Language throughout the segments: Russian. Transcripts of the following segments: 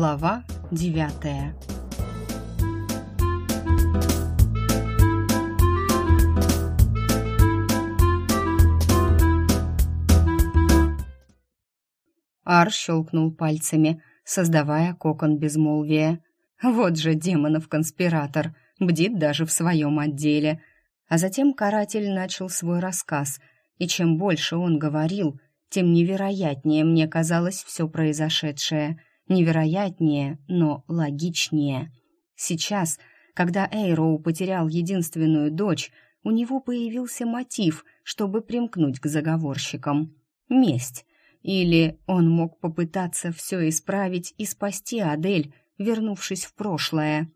Глава девятая Ар щелкнул пальцами, создавая кокон безмолвия. Вот же демонов конспиратор, бдит даже в своем отделе. А затем каратель начал свой рассказ, и чем больше он говорил, тем невероятнее мне казалось все произошедшее. Невероятнее, но логичнее. Сейчас, когда Эйроу потерял единственную дочь, у него появился мотив, чтобы примкнуть к заговорщикам. Месть. Или он мог попытаться все исправить и спасти Адель, вернувшись в прошлое.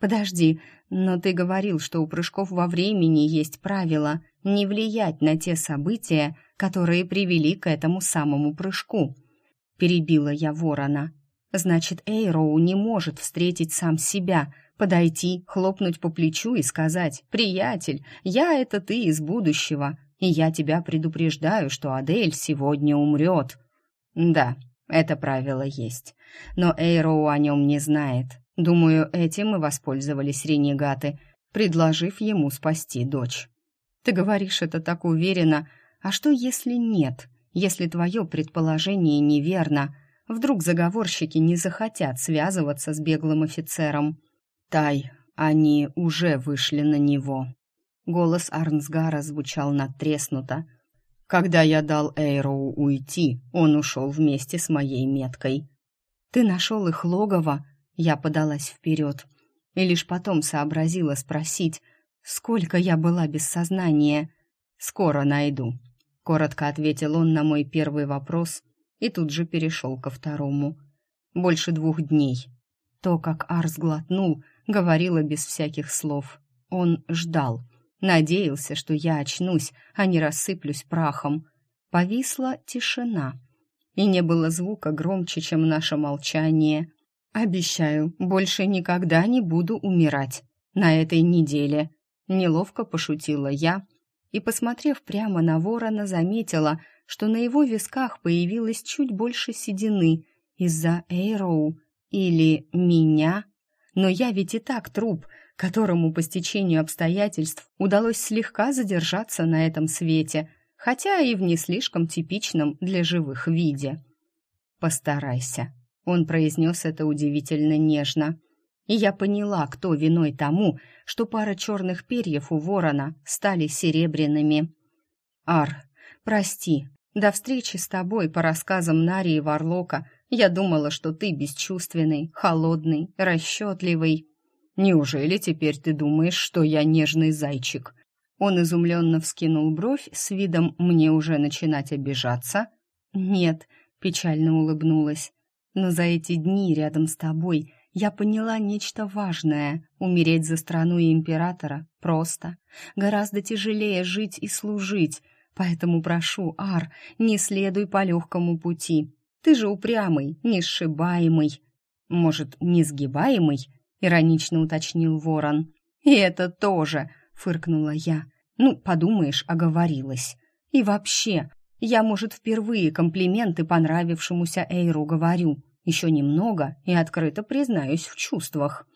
«Подожди, но ты говорил, что у прыжков во времени есть правило не влиять на те события, которые привели к этому самому прыжку». Перебила я ворона. «Значит, Эйроу не может встретить сам себя, подойти, хлопнуть по плечу и сказать «Приятель, я — это ты из будущего, и я тебя предупреждаю, что Адель сегодня умрет». «Да, это правило есть, но Эйроу о нем не знает. Думаю, этим и воспользовались ренегаты, предложив ему спасти дочь. Ты говоришь это так уверенно, а что если нет? Если твое предположение неверно, вдруг заговорщики не захотят связываться с беглым офицером? Тай, они уже вышли на него. Голос Арнсгара звучал надтреснуто. Когда я дал Эйроу уйти, он ушел вместе с моей меткой. Ты нашел их логово? Я подалась вперед и лишь потом сообразила спросить, сколько я была без сознания. «Скоро найду», — коротко ответил он на мой первый вопрос и тут же перешел ко второму. «Больше двух дней». То, как Арс глотнул, говорила без всяких слов. Он ждал, надеялся, что я очнусь, а не рассыплюсь прахом. Повисла тишина, и не было звука громче, чем наше молчание. Обещаю, больше никогда не буду умирать. На этой неделе. Неловко пошутила я и, посмотрев прямо на ворона, заметила, что на его висках появилось чуть больше седины из-за Эйроу или меня. Но я ведь и так труп, которому по стечению обстоятельств удалось слегка задержаться на этом свете, хотя и в не слишком типичном для живых виде. «Постарайся», он произнес это удивительно нежно. И я поняла, кто виной тому, что пара черных перьев у ворона стали серебряными. «Ар, прости, до встречи с тобой по рассказам Нарии Варлока я думала, что ты бесчувственный, холодный, расчетливый. Неужели теперь ты думаешь, что я нежный зайчик?» Он изумленно вскинул бровь с видом «мне уже начинать обижаться». «Нет», — печально улыбнулась. Но за эти дни рядом с тобой я поняла нечто важное. Умереть за страну и императора просто. Гораздо тяжелее жить и служить. Поэтому прошу, Ар, не следуй по легкому пути. Ты же упрямый, несшибаемый. Может, несгибаемый? Иронично уточнил ворон. И это тоже, фыркнула я. Ну, подумаешь, оговорилась. И вообще, я, может, впервые комплименты понравившемуся Эйру говорю. Еще немного и открыто признаюсь в чувствах.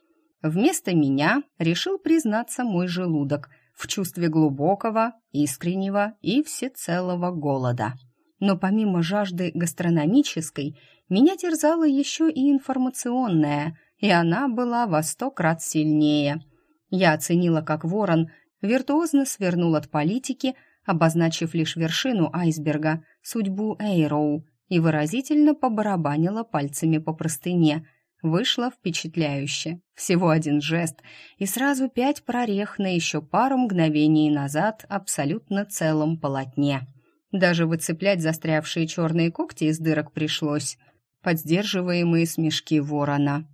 Вместо меня решил признаться мой желудок в чувстве глубокого, искреннего и всецелого голода. Но помимо жажды гастрономической, меня терзала еще и информационная, и она была во сто крат сильнее. Я оценила, как ворон виртуозно свернул от политики – обозначив лишь вершину айсберга, судьбу Эйроу, и выразительно побарабанила пальцами по простыне. Вышло впечатляюще. Всего один жест, и сразу пять прорех на еще пару мгновений назад абсолютно целом полотне. Даже выцеплять застрявшие черные когти из дырок пришлось. Под сдерживаемые смешки ворона.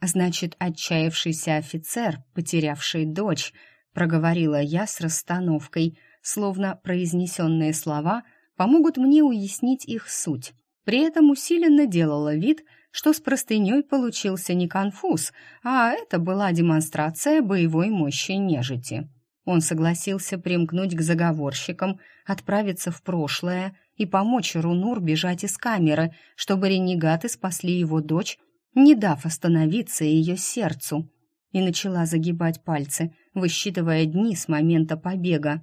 «Значит, отчаявшийся офицер, потерявший дочь», — проговорила я с расстановкой — словно произнесенные слова помогут мне уяснить их суть. При этом усиленно делала вид, что с простыней получился не конфуз, а это была демонстрация боевой мощи нежити. Он согласился примкнуть к заговорщикам, отправиться в прошлое и помочь Рунур бежать из камеры, чтобы ренегаты спасли его дочь, не дав остановиться ее сердцу, и начала загибать пальцы, высчитывая дни с момента побега.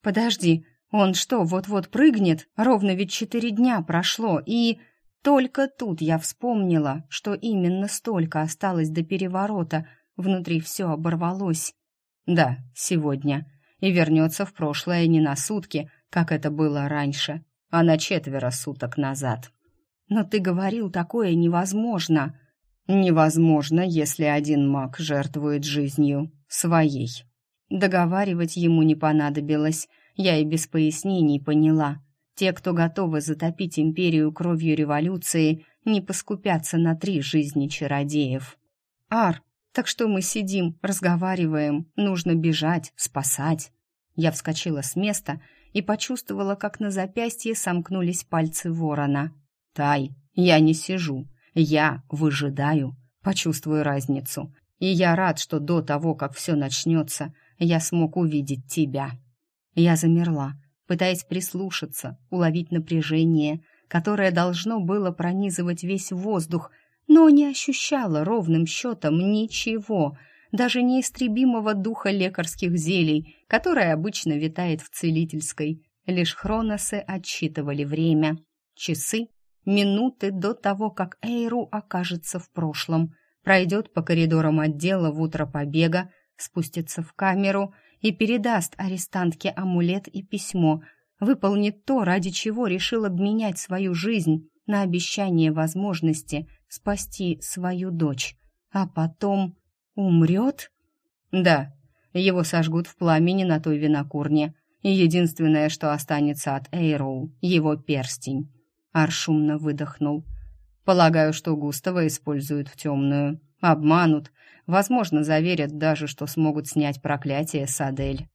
«Подожди, он что, вот-вот прыгнет? Ровно ведь четыре дня прошло, и...» Только тут я вспомнила, что именно столько осталось до переворота, внутри все оборвалось. Да, сегодня. И вернется в прошлое не на сутки, как это было раньше, а на четверо суток назад. Но ты говорил, такое невозможно. Невозможно, если один маг жертвует жизнью своей. Договаривать ему не понадобилось, я и без пояснений поняла. Те, кто готовы затопить империю кровью революции, не поскупятся на три жизни чародеев. Ар, так что мы сидим, разговариваем, нужно бежать, спасать. Я вскочила с места и почувствовала, как на запястье сомкнулись пальцы ворона. «Тай, я не сижу, я выжидаю, почувствую разницу. И я рад, что до того, как все начнется, я смог увидеть тебя». Я замерла, пытаясь прислушаться, уловить напряжение, которое должно было пронизывать весь воздух, но не ощущала ровным счетом ничего, даже неистребимого духа лекарских зелий, которое обычно витает в целительской. Лишь хроносы отсчитывали время. Часы, минуты до того, как Эйру окажется в прошлом, пройдет по коридорам отдела в утро побега, спустится в камеру и передаст арестантке амулет и письмо, выполнит то, ради чего решил обменять свою жизнь на обещание возможности спасти свою дочь, а потом умрет? Да, его сожгут в пламени на той винокурне, и единственное, что останется от Эйроу, его перстень. Аршумно выдохнул. Полагаю, что Густава используют в темную. Обманут, Возможно, заверят даже, что смогут снять проклятие с Адель.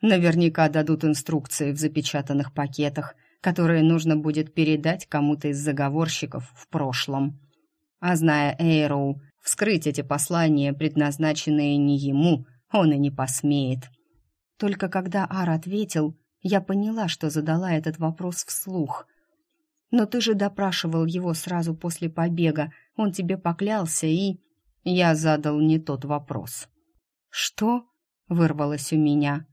Наверняка дадут инструкции в запечатанных пакетах, которые нужно будет передать кому-то из заговорщиков в прошлом. А зная Эйроу, вскрыть эти послания, предназначенные не ему, он и не посмеет. Только когда Ар ответил, я поняла, что задала этот вопрос вслух. «Но ты же допрашивал его сразу после побега, он тебе поклялся и...» Я задал не тот вопрос. «Что?» — вырвалось у меня.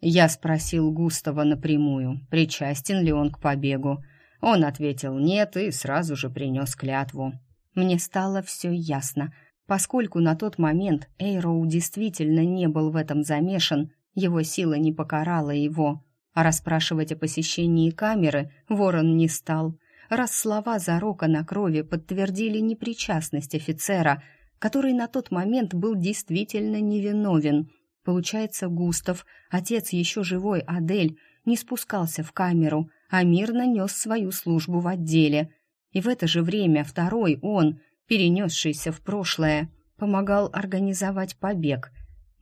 Я спросил Густава напрямую, причастен ли он к побегу. Он ответил «нет» и сразу же принес клятву. Мне стало все ясно. Поскольку на тот момент Эйроу действительно не был в этом замешан, его сила не покарала его. А расспрашивать о посещении камеры Ворон не стал. Раз слова Зарока на крови подтвердили непричастность офицера — который на тот момент был действительно невиновен. Получается, Густав, отец еще живой Адель, не спускался в камеру, а мирно нес свою службу в отделе. И в это же время второй он, перенесшийся в прошлое, помогал организовать побег.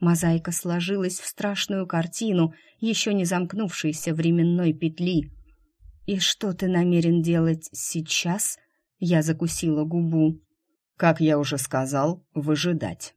Мозаика сложилась в страшную картину, еще не замкнувшейся временной петли. «И что ты намерен делать сейчас?» Я закусила губу. Как я уже сказал, выжидать.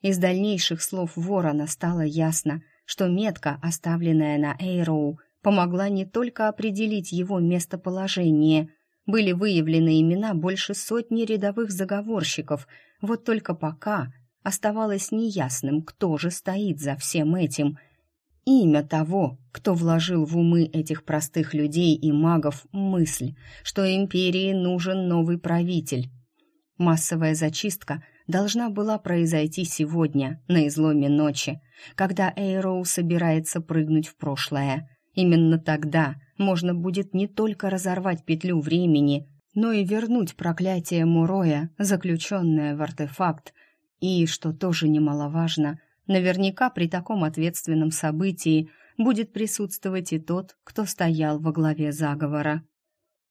Из дальнейших слов Ворона стало ясно, что метка, оставленная на Эйроу, помогла не только определить его местоположение. Были выявлены имена больше сотни рядовых заговорщиков, вот только пока оставалось неясным, кто же стоит за всем этим. Имя того, кто вложил в умы этих простых людей и магов мысль, что империи нужен новый правитель, Массовая зачистка должна была произойти сегодня, на изломе ночи, когда Эйроу собирается прыгнуть в прошлое. Именно тогда можно будет не только разорвать петлю времени, но и вернуть проклятие Муроя, заключенное в артефакт, и, что тоже немаловажно, наверняка при таком ответственном событии будет присутствовать и тот, кто стоял во главе заговора.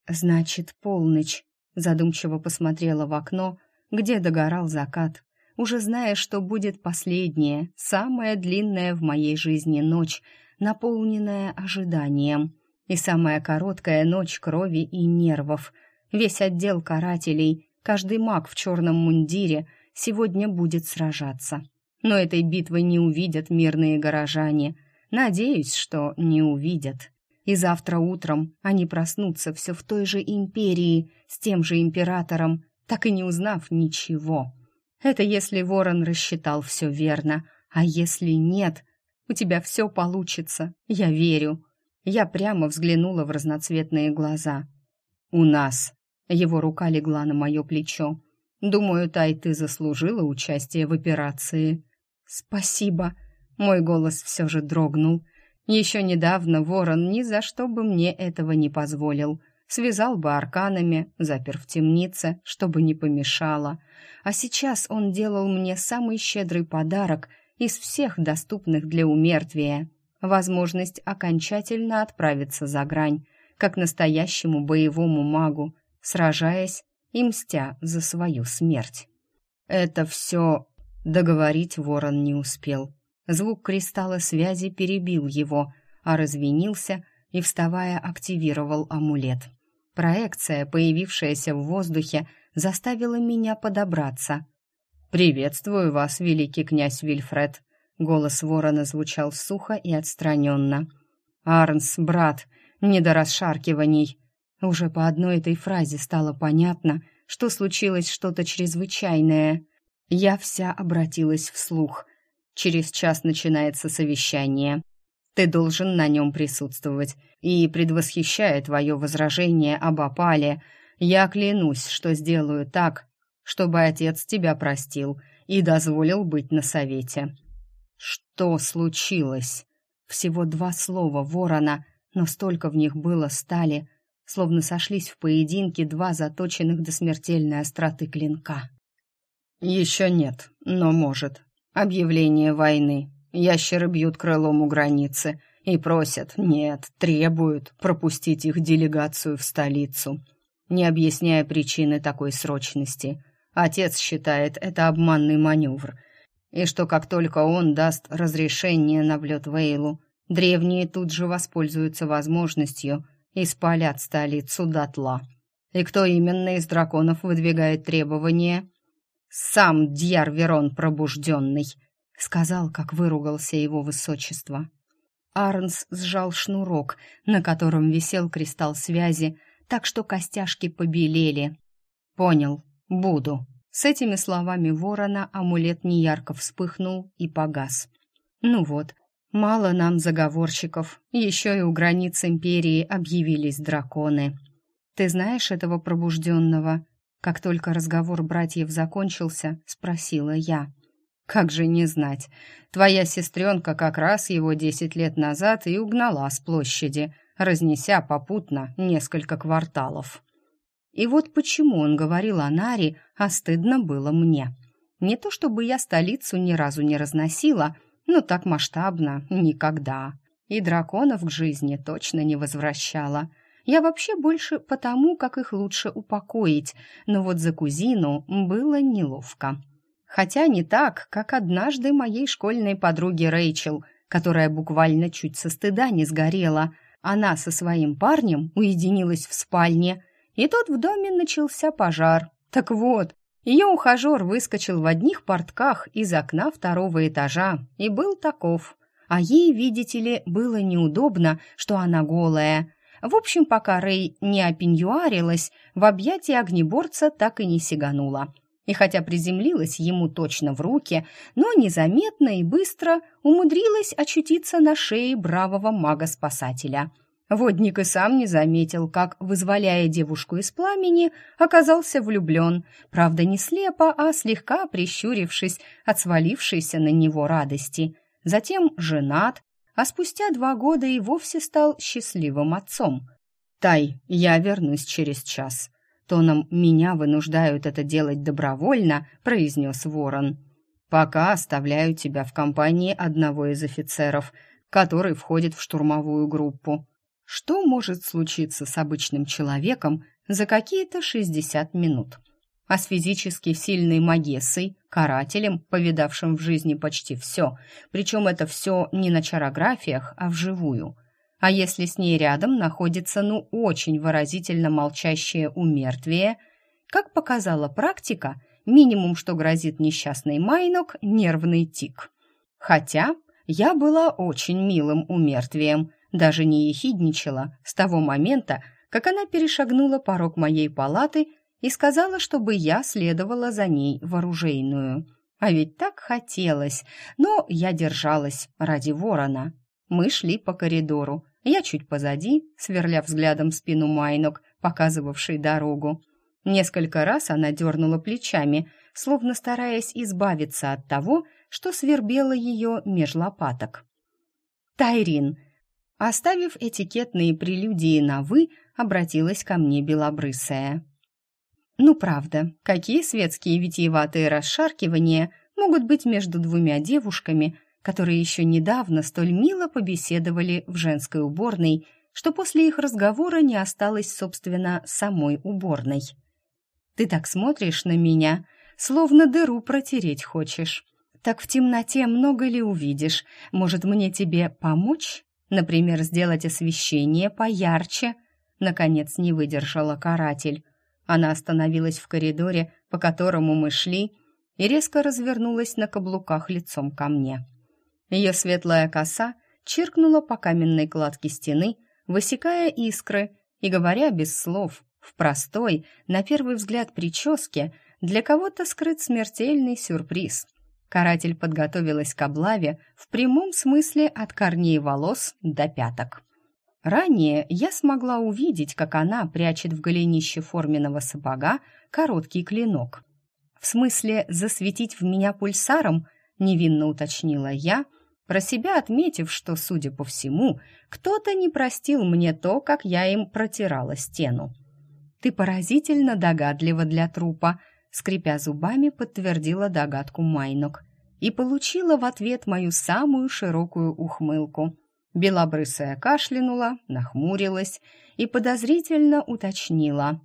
«Значит, полночь», Задумчиво посмотрела в окно, где догорал закат, уже зная, что будет последняя, самая длинная в моей жизни ночь, наполненная ожиданием, и самая короткая ночь крови и нервов. Весь отдел карателей, каждый маг в черном мундире сегодня будет сражаться. Но этой битвы не увидят мирные горожане. Надеюсь, что не увидят и завтра утром они проснутся все в той же империи, с тем же императором, так и не узнав ничего. Это если ворон рассчитал все верно, а если нет, у тебя все получится, я верю. Я прямо взглянула в разноцветные глаза. «У нас». Его рука легла на мое плечо. «Думаю, Тай, ты заслужила участие в операции». «Спасибо». Мой голос все же дрогнул. Еще недавно ворон ни за что бы мне этого не позволил. Связал бы арканами, запер в темнице, чтобы не помешало. А сейчас он делал мне самый щедрый подарок из всех доступных для умертвия. Возможность окончательно отправиться за грань, как настоящему боевому магу, сражаясь и мстя за свою смерть. Это все договорить ворон не успел. Звук кристалла связи перебил его, а развенился и, вставая, активировал амулет. Проекция, появившаяся в воздухе, заставила меня подобраться. «Приветствую вас, великий князь Вильфред!» Голос ворона звучал сухо и отстраненно. «Арнс, брат, не до расшаркиваний!» Уже по одной этой фразе стало понятно, что случилось что-то чрезвычайное. Я вся обратилась вслух. Через час начинается совещание. Ты должен на нем присутствовать. И, предвосхищая твое возражение об опале, я клянусь, что сделаю так, чтобы отец тебя простил и дозволил быть на совете. Что случилось? Всего два слова ворона, но столько в них было стали, словно сошлись в поединке два заточенных до смертельной остроты клинка. «Еще нет, но может. Объявление войны. Ящеры бьют крылом у границы и просят, нет, требуют пропустить их делегацию в столицу, не объясняя причины такой срочности. Отец считает это обманный маневр, и что как только он даст разрешение на влет Вейлу, древние тут же воспользуются возможностью и спалят столицу дотла. И кто именно из драконов выдвигает требования? Сам Дьяр Верон пробужденный, сказал, как выругался его высочество. Арнс сжал шнурок, на котором висел кристалл связи, так что костяшки побелели. «Понял, буду». С этими словами ворона амулет неярко вспыхнул и погас. «Ну вот, мало нам заговорщиков, еще и у границ империи объявились драконы. Ты знаешь этого пробужденного?» Как только разговор братьев закончился, спросила я. Как же не знать? Твоя сестренка как раз его десять лет назад и угнала с площади, разнеся попутно несколько кварталов. И вот почему он говорил о Наре, а стыдно было мне. Не то чтобы я столицу ни разу не разносила, но так масштабно никогда. И драконов к жизни точно не возвращала. Я вообще больше потому, как их лучше упокоить, но вот за кузину было неловко. Хотя не так, как однажды моей школьной подруге Рэйчел, которая буквально чуть со стыда не сгорела. Она со своим парнем уединилась в спальне, и тут в доме начался пожар. Так вот, ее ухажер выскочил в одних портках из окна второго этажа и был таков. А ей, видите ли, было неудобно, что она голая. В общем, пока Рэй не опеньюарилась, в объятия огнеборца так и не сиганула и хотя приземлилась ему точно в руки, но незаметно и быстро умудрилась очутиться на шее бравого мага-спасателя. Водник и сам не заметил, как, вызволяя девушку из пламени, оказался влюблен, правда не слепо, а слегка прищурившись от свалившейся на него радости. Затем женат, а спустя два года и вовсе стал счастливым отцом. «Тай, я вернусь через час», тоном «меня вынуждают это делать добровольно», произнес Ворон. «Пока оставляю тебя в компании одного из офицеров, который входит в штурмовую группу. Что может случиться с обычным человеком за какие-то 60 минут?» А с физически сильной магессой, карателем, повидавшим в жизни почти все, причем это все не на чарографиях, а вживую. А если с ней рядом находится ну очень выразительно молчащее умертвие, как показала практика, минимум, что грозит несчастный Майнок, нервный тик. Хотя я была очень милым умертвием, даже не ехидничала с того момента, как она перешагнула порог моей палаты и сказала, чтобы я следовала за ней в оружейную. А ведь так хотелось, но я держалась ради ворона. Мы шли по коридору, я чуть позади, сверля взглядом спину Майнок, показывавшей дорогу. Несколько раз она дернула плечами, словно стараясь избавиться от того, что свербело ее меж лопаток. «Тайрин!» Оставив этикетные прелюдии на «вы», обратилась ко мне белобрысая. «Ну правда, какие светские витиеватые расшаркивания могут быть между двумя девушками, которые еще недавно столь мило побеседовали в женской уборной, что после их разговора не осталось, собственно, самой уборной. Ты так смотришь на меня, словно дыру протереть хочешь. Так в темноте много ли увидишь? Может, мне тебе помочь? Например, сделать освещение поярче?» Наконец не выдержала каратель. Она остановилась в коридоре, по которому мы шли, и резко развернулась на каблуках лицом ко мне. Ее светлая коса чиркнула по каменной кладке стены, высекая искры и говоря без слов, в простой, на первый взгляд прическе, для кого-то скрыт смертельный сюрприз. Каратель подготовилась к облаве в прямом смысле от корней волос до пяток. Ранее я смогла увидеть, как она прячет в голенище форменного сапога короткий клинок. В смысле засветить в меня пульсаром, невинно уточнила я, про себя отметив, что, судя по всему, кто-то не простил мне то, как я им протирала стену. Ты поразительно догадлива для трупа, скрипя зубами, подтвердила догадку Майнок и получила в ответ мою самую широкую ухмылку. Белобрысая кашлянула, нахмурилась и подозрительно уточнила.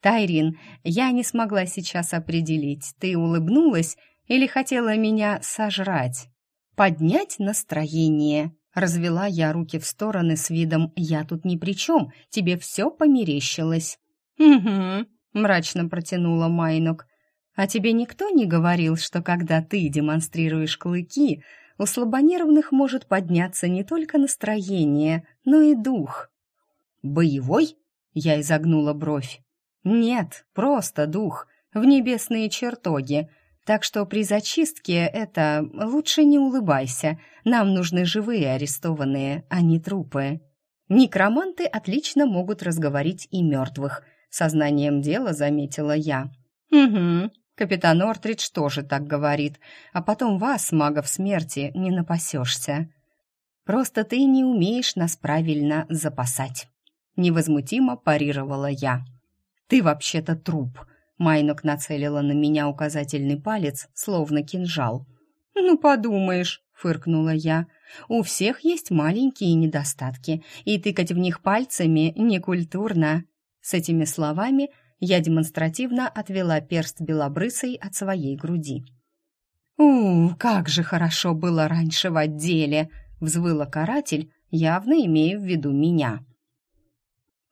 «Тайрин, я не смогла сейчас определить, ты улыбнулась или хотела меня сожрать?» «Поднять настроение», — развела я руки в стороны с видом «я тут ни при чем, тебе все померещилось». «Угу», — мрачно протянула Майнок. «А тебе никто не говорил, что когда ты демонстрируешь клыки, у слабонервных может подняться не только настроение, но и дух. «Боевой?» — я изогнула бровь. «Нет, просто дух, в небесные чертоги. Так что при зачистке это лучше не улыбайся. Нам нужны живые арестованные, а не трупы. Некроманты отлично могут разговорить и мертвых», — сознанием дела заметила я. «Угу», Капитан Ортридж тоже так говорит, а потом вас, магов смерти, не напасешься. Просто ты не умеешь нас правильно запасать. Невозмутимо парировала я. Ты вообще-то труп. Майнок нацелила на меня указательный палец, словно кинжал. Ну, подумаешь, фыркнула я. У всех есть маленькие недостатки, и тыкать в них пальцами некультурно. С этими словами я демонстративно отвела перст белобрысой от своей груди. «У, как же хорошо было раньше в отделе!» — взвыла каратель, явно имея в виду меня.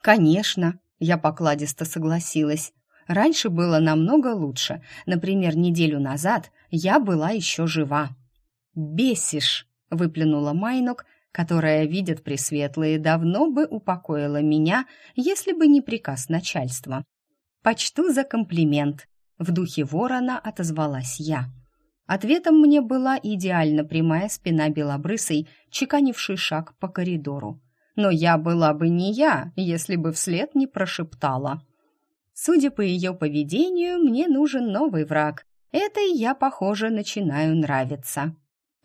«Конечно», — я покладисто согласилась. «Раньше было намного лучше. Например, неделю назад я была еще жива». «Бесишь!» — выплюнула Майнок, которая, видит пресветлые, давно бы упокоила меня, если бы не приказ начальства. «Почту за комплимент», — в духе ворона отозвалась я. Ответом мне была идеально прямая спина белобрысой, чеканивший шаг по коридору. Но я была бы не я, если бы вслед не прошептала. Судя по ее поведению, мне нужен новый враг. Этой я, похоже, начинаю нравиться.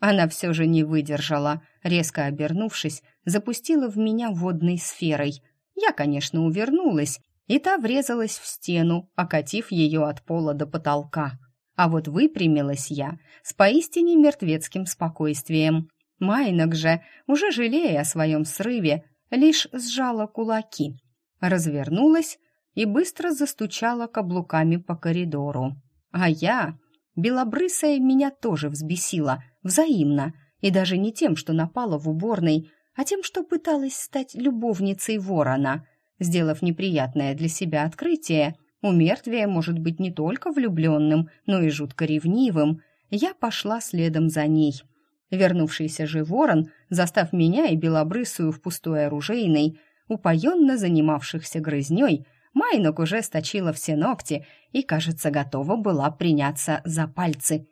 Она все же не выдержала, резко обернувшись, запустила в меня водной сферой. Я, конечно, увернулась, и та врезалась в стену, окатив ее от пола до потолка. А вот выпрямилась я с поистине мертвецким спокойствием. Майнок же, уже жалея о своем срыве, лишь сжала кулаки, развернулась и быстро застучала каблуками по коридору. А я, белобрысая, меня тоже взбесила, взаимно, и даже не тем, что напала в уборной, а тем, что пыталась стать любовницей ворона — Сделав неприятное для себя открытие, у мертвия может быть не только влюбленным, но и жутко ревнивым, я пошла следом за ней. Вернувшийся же ворон, застав меня и белобрысую в пустой оружейной, упоенно занимавшихся грызней, Майнок уже сточила все ногти и, кажется, готова была приняться за пальцы.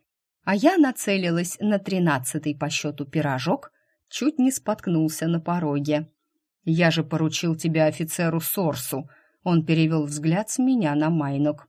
А я нацелилась на тринадцатый по счету пирожок, чуть не споткнулся на пороге. «Я же поручил тебя офицеру Сорсу», — он перевел взгляд с меня на Майнок.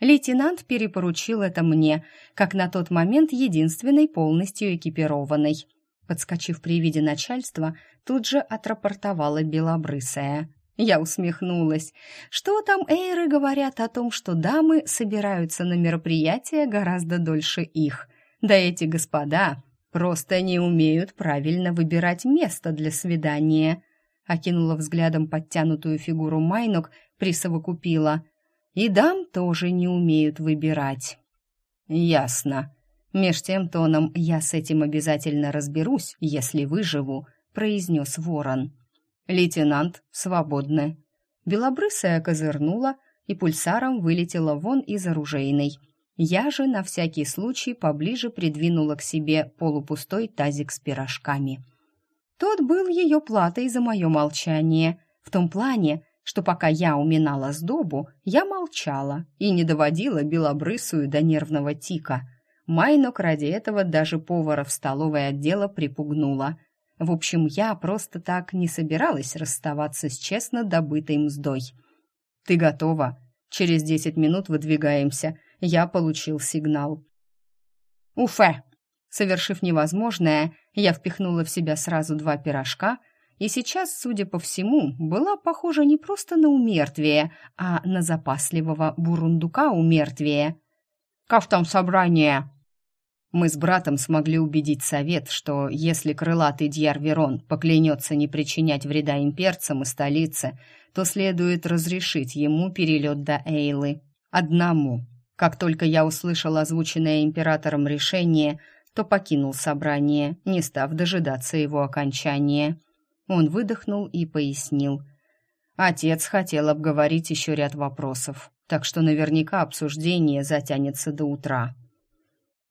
Лейтенант перепоручил это мне, как на тот момент единственной полностью экипированной. Подскочив при виде начальства, тут же отрапортовала белобрысая. Я усмехнулась. Что там эйры говорят о том, что дамы собираются на мероприятия гораздо дольше их? Да эти господа просто не умеют правильно выбирать место для свидания. Окинула взглядом подтянутую фигуру Майнок, присовокупила. И дам тоже не умеют выбирать. Ясно. Меж тем тоном «я с этим обязательно разберусь, если выживу», произнес ворон. «Лейтенант, свободны». Белобрысая козырнула и пульсаром вылетела вон из оружейной. Я же на всякий случай поближе придвинула к себе полупустой тазик с пирожками. Тот был ее платой за мое молчание, в том плане, что пока я уминала сдобу, я молчала и не доводила белобрысую до нервного тика. Майнок ради этого даже повара в столовой отдела припугнула. В общем, я просто так не собиралась расставаться с честно добытой мздой. «Ты готова? Через десять минут выдвигаемся. Я получил сигнал». «Уфе!» Совершив невозможное, я впихнула в себя сразу два пирожка и сейчас, судя по всему, была похожа не просто на умертвие, а на запасливого бурундука умертвие. «Как там собрание?» Мы с братом смогли убедить совет, что если крылатый Дьяр Верон поклянется не причинять вреда имперцам и столице, то следует разрешить ему перелет до Эйлы. Одному. Как только я услышал озвученное императором решение, то покинул собрание, не став дожидаться его окончания. Он выдохнул и пояснил. Отец хотел обговорить еще ряд вопросов, так что наверняка обсуждение затянется до утра.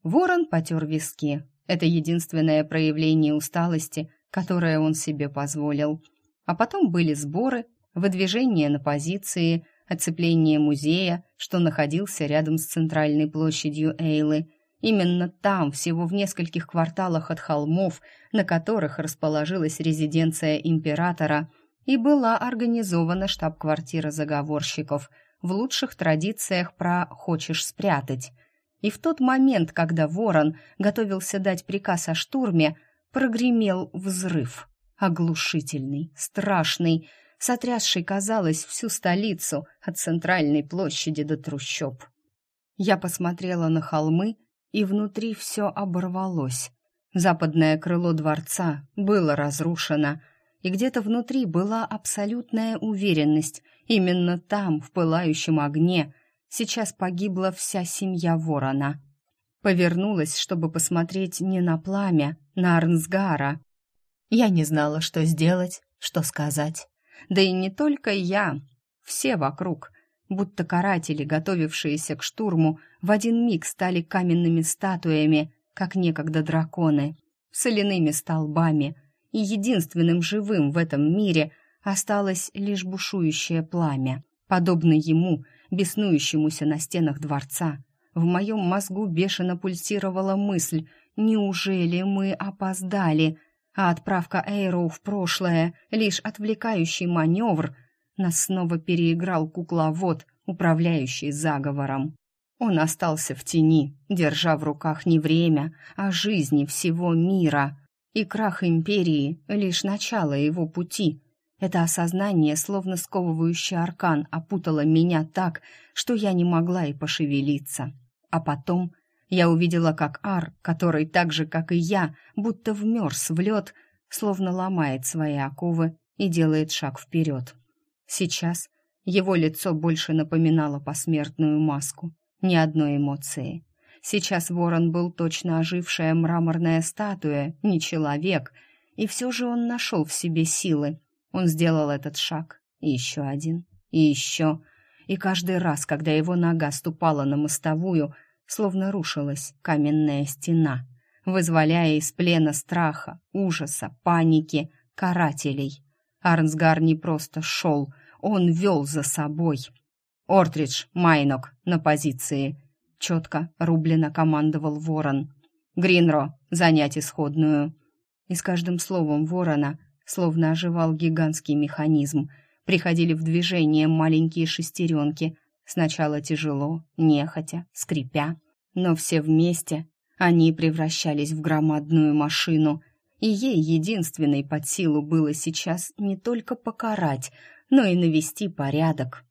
Ворон потер виски. Это единственное проявление усталости, которое он себе позволил. А потом были сборы, выдвижение на позиции, оцепление музея, что находился рядом с центральной площадью Эйлы. Именно там, всего в нескольких кварталах от холмов, на которых расположилась резиденция императора, и была организована штаб-квартира заговорщиков в лучших традициях про «хочешь спрятать», и в тот момент, когда ворон готовился дать приказ о штурме, прогремел взрыв. Оглушительный, страшный, сотрясший, казалось, всю столицу от центральной площади до трущоб. Я посмотрела на холмы, и внутри все оборвалось. Западное крыло дворца было разрушено, и где-то внутри была абсолютная уверенность, именно там, в пылающем огне, сейчас погибла вся семья ворона. Повернулась, чтобы посмотреть не на пламя, на Арнсгара. Я не знала, что сделать, что сказать. Да и не только я, все вокруг, будто каратели, готовившиеся к штурму, в один миг стали каменными статуями, как некогда драконы, соляными столбами, и единственным живым в этом мире осталось лишь бушующее пламя. Подобно ему, беснующемуся на стенах дворца, в моем мозгу бешено пульсировала мысль «Неужели мы опоздали?» А отправка Эйроу в прошлое — лишь отвлекающий маневр. Нас снова переиграл кукловод, управляющий заговором. Он остался в тени, держа в руках не время, а жизни всего мира. И крах империи — лишь начало его пути — это осознание, словно сковывающий аркан, опутало меня так, что я не могла и пошевелиться. А потом я увидела, как Ар, который так же, как и я, будто вмерз в лед, словно ломает свои оковы и делает шаг вперед. Сейчас его лицо больше напоминало посмертную маску, ни одной эмоции. Сейчас ворон был точно ожившая мраморная статуя, не человек, и все же он нашел в себе силы, он сделал этот шаг, и еще один, и еще. И каждый раз, когда его нога ступала на мостовую, словно рушилась каменная стена, вызволяя из плена страха, ужаса, паники, карателей. Арнсгар не просто шел, он вел за собой. «Ортридж, Майнок, на позиции!» Четко, рублено командовал ворон. «Гринро, занять исходную!» И с каждым словом ворона словно оживал гигантский механизм. Приходили в движение маленькие шестеренки. Сначала тяжело, нехотя, скрипя. Но все вместе они превращались в громадную машину. И ей единственной под силу было сейчас не только покарать, но и навести порядок.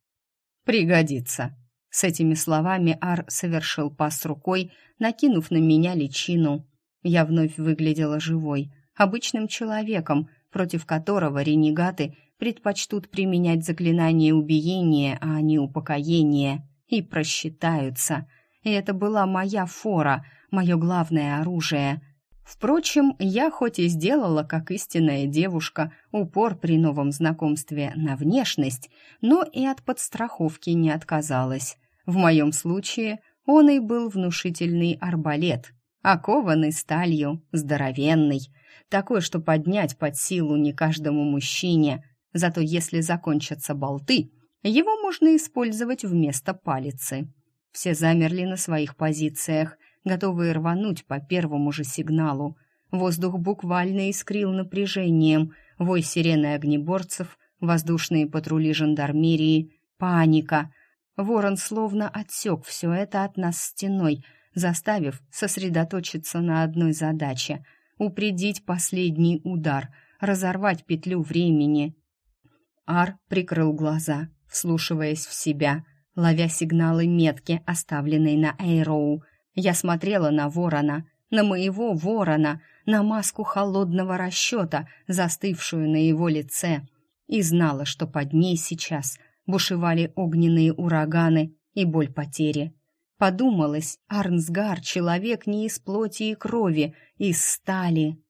«Пригодится». С этими словами Ар совершил пас рукой, накинув на меня личину. Я вновь выглядела живой, обычным человеком, против которого ренегаты предпочтут применять заклинание убиения, а не упокоения, и просчитаются. И это была моя фора, мое главное оружие — Впрочем, я хоть и сделала, как истинная девушка, упор при новом знакомстве на внешность, но и от подстраховки не отказалась. В моем случае он и был внушительный арбалет, окованный сталью, здоровенный, такой, что поднять под силу не каждому мужчине, зато если закончатся болты, его можно использовать вместо палицы. Все замерли на своих позициях, готовые рвануть по первому же сигналу. Воздух буквально искрил напряжением, вой сирены огнеборцев, воздушные патрули жандармерии, паника. Ворон словно отсек все это от нас стеной, заставив сосредоточиться на одной задаче — упредить последний удар, разорвать петлю времени. Ар прикрыл глаза, вслушиваясь в себя, ловя сигналы метки, оставленной на Эйроу — я смотрела на ворона, на моего ворона, на маску холодного расчета, застывшую на его лице, и знала, что под ней сейчас бушевали огненные ураганы и боль потери. Подумалось, Арнсгар — человек не из плоти и крови, из стали.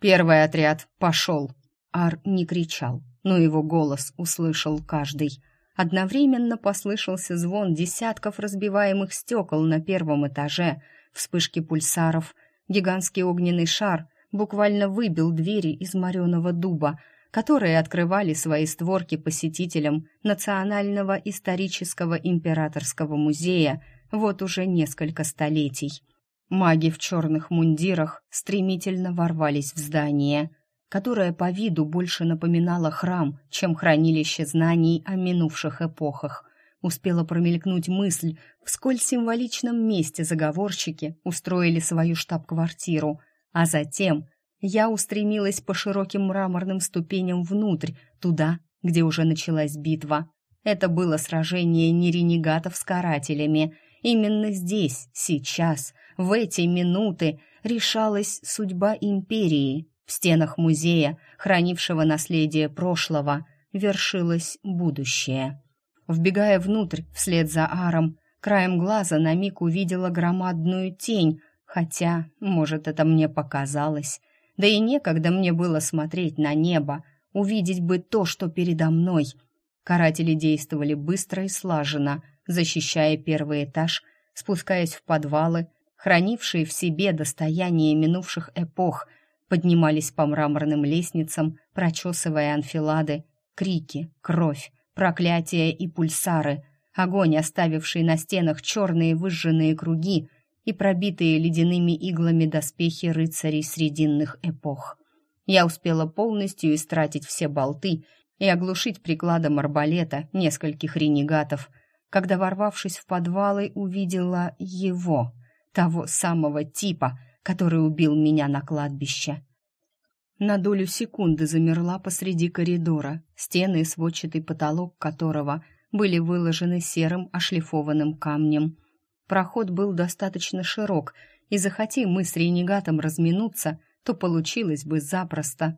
«Первый отряд пошел!» Ар не кричал, но его голос услышал каждый — Одновременно послышался звон десятков разбиваемых стекол на первом этаже, вспышки пульсаров. Гигантский огненный шар буквально выбил двери из мореного дуба, которые открывали свои створки посетителям Национального исторического императорского музея вот уже несколько столетий. Маги в черных мундирах стремительно ворвались в здание – которое по виду больше напоминало храм, чем хранилище знаний о минувших эпохах. Успела промелькнуть мысль, в сколь символичном месте заговорщики устроили свою штаб-квартиру, а затем я устремилась по широким мраморным ступеням внутрь, туда, где уже началась битва. Это было сражение не ренегатов с карателями. Именно здесь, сейчас, в эти минуты решалась судьба империи, в стенах музея, хранившего наследие прошлого, вершилось будущее. Вбегая внутрь, вслед за Аром, краем глаза на миг увидела громадную тень, хотя, может, это мне показалось. Да и некогда мне было смотреть на небо, увидеть бы то, что передо мной. Каратели действовали быстро и слаженно, защищая первый этаж, спускаясь в подвалы, хранившие в себе достояние минувших эпох — поднимались по мраморным лестницам, прочесывая анфилады, крики, кровь, проклятия и пульсары, огонь, оставивший на стенах черные выжженные круги и пробитые ледяными иглами доспехи рыцарей срединных эпох. Я успела полностью истратить все болты и оглушить прикладом арбалета нескольких ренегатов, когда, ворвавшись в подвалы, увидела его, того самого типа — который убил меня на кладбище. На долю секунды замерла посреди коридора, стены и сводчатый потолок которого были выложены серым ошлифованным камнем. Проход был достаточно широк, и захоти мы с ренегатом разминуться, то получилось бы запросто.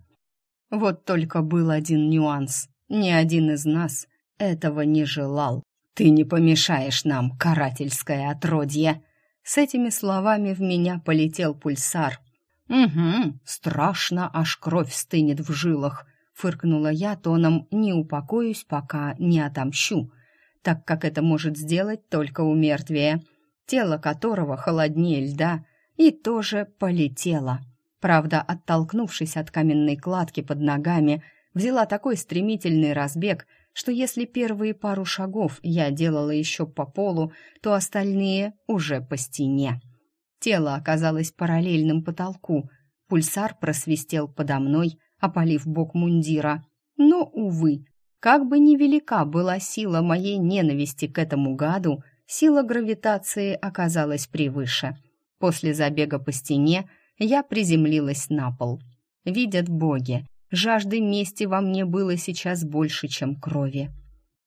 Вот только был один нюанс. Ни один из нас этого не желал. «Ты не помешаешь нам, карательское отродье!» С этими словами в меня полетел пульсар. «Угу, страшно, аж кровь стынет в жилах», — фыркнула я тоном «не упокоюсь, пока не отомщу», так как это может сделать только у мертвия, тело которого холоднее льда, и тоже полетело. Правда, оттолкнувшись от каменной кладки под ногами, взяла такой стремительный разбег, что если первые пару шагов я делала еще по полу, то остальные уже по стене. Тело оказалось параллельным потолку, пульсар просвистел подо мной, опалив бок мундира. Но, увы, как бы невелика была сила моей ненависти к этому гаду, сила гравитации оказалась превыше. После забега по стене я приземлилась на пол. Видят боги, жажды мести во мне было сейчас больше, чем крови.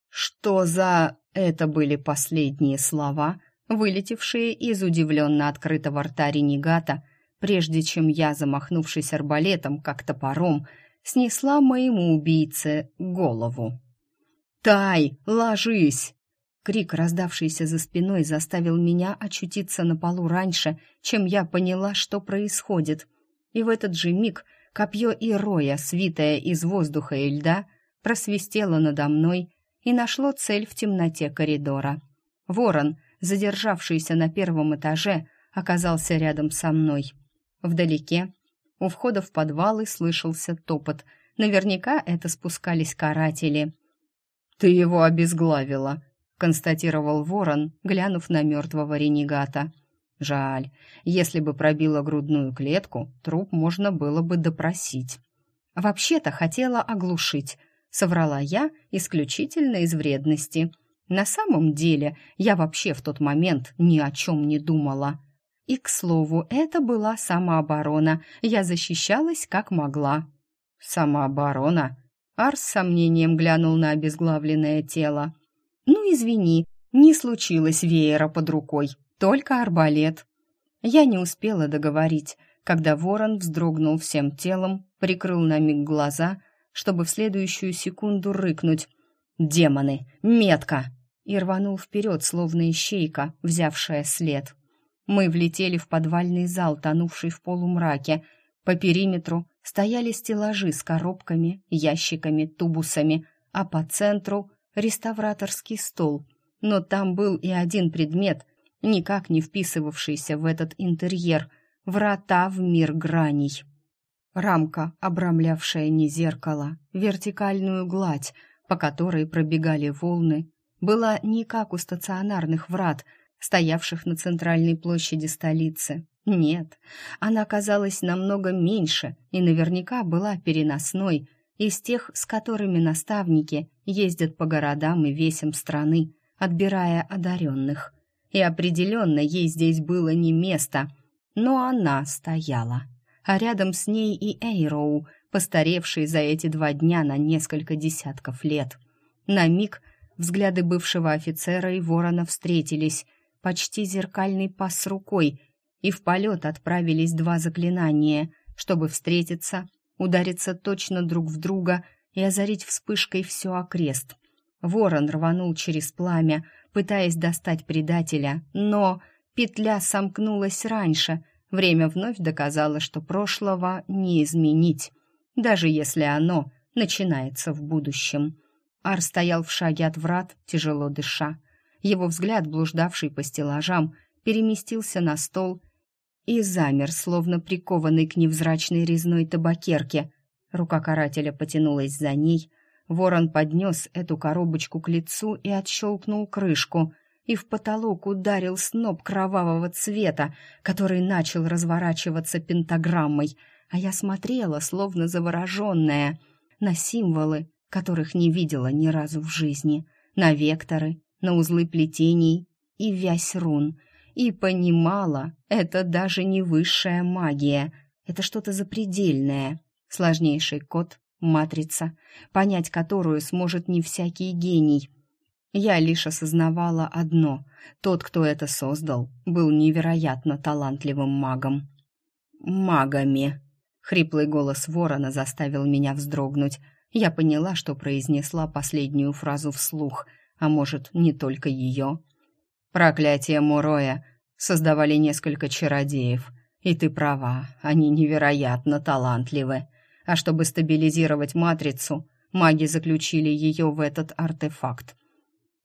«Что за...» — это были последние слова, вылетевшие из удивленно открытого рта ренегата, прежде чем я, замахнувшись арбалетом, как топором, снесла моему убийце голову. «Тай, ложись!» Крик, раздавшийся за спиной, заставил меня очутиться на полу раньше, чем я поняла, что происходит. И в этот же миг копье Ироя, свитое из воздуха и льда, просвистело надо мной и нашло цель в темноте коридора. Ворон, задержавшийся на первом этаже, оказался рядом со мной. Вдалеке у входа в подвалы слышался топот. Наверняка это спускались каратели. «Ты его обезглавила», — констатировал ворон, глянув на мертвого ренегата. «Жаль. Если бы пробила грудную клетку, труп можно было бы допросить». «Вообще-то хотела оглушить», — соврала я исключительно из вредности. «На самом деле я вообще в тот момент ни о чем не думала». И, к слову, это была самооборона. Я защищалась как могла. «Самооборона?» Арс с сомнением глянул на обезглавленное тело. «Ну, извини, не случилось веера под рукой, только арбалет». Я не успела договорить, когда ворон вздрогнул всем телом, прикрыл на миг глаза, чтобы в следующую секунду рыкнуть «Демоны! Метка!» и рванул вперед, словно ищейка, взявшая след. Мы влетели в подвальный зал, тонувший в полумраке. По периметру стояли стеллажи с коробками, ящиками, тубусами, а по центру — реставраторский стол. Но там был и один предмет, никак не вписывавшийся в этот интерьер — врата в мир граней. Рамка, обрамлявшая не зеркало, вертикальную гладь, по которой пробегали волны, была не как у стационарных врат — стоявших на центральной площади столицы. Нет, она казалась намного меньше и наверняка была переносной, из тех, с которыми наставники ездят по городам и весям страны, отбирая одаренных. И определенно ей здесь было не место, но она стояла. А рядом с ней и Эйроу, постаревший за эти два дня на несколько десятков лет. На миг взгляды бывшего офицера и ворона встретились, почти зеркальный пас рукой, и в полет отправились два заклинания, чтобы встретиться, удариться точно друг в друга и озарить вспышкой все окрест. Ворон рванул через пламя, пытаясь достать предателя, но петля сомкнулась раньше. Время вновь доказало, что прошлого не изменить, даже если оно начинается в будущем. Ар стоял в шаге от врат, тяжело дыша. Его взгляд, блуждавший по стеллажам, переместился на стол и замер, словно прикованный к невзрачной резной табакерке. Рука карателя потянулась за ней. Ворон поднес эту коробочку к лицу и отщелкнул крышку, и в потолок ударил сноп кровавого цвета, который начал разворачиваться пентаграммой, а я смотрела, словно завороженная, на символы, которых не видела ни разу в жизни, на векторы, на узлы плетений и вязь рун, и понимала, это даже не высшая магия, это что-то запредельное, сложнейший код, матрица, понять которую сможет не всякий гений. Я лишь осознавала одно — тот, кто это создал, был невероятно талантливым магом. «Магами!» — хриплый голос ворона заставил меня вздрогнуть. Я поняла, что произнесла последнюю фразу вслух — а может, не только ее. Проклятие Муроя создавали несколько чародеев, и ты права, они невероятно талантливы. А чтобы стабилизировать матрицу, маги заключили ее в этот артефакт.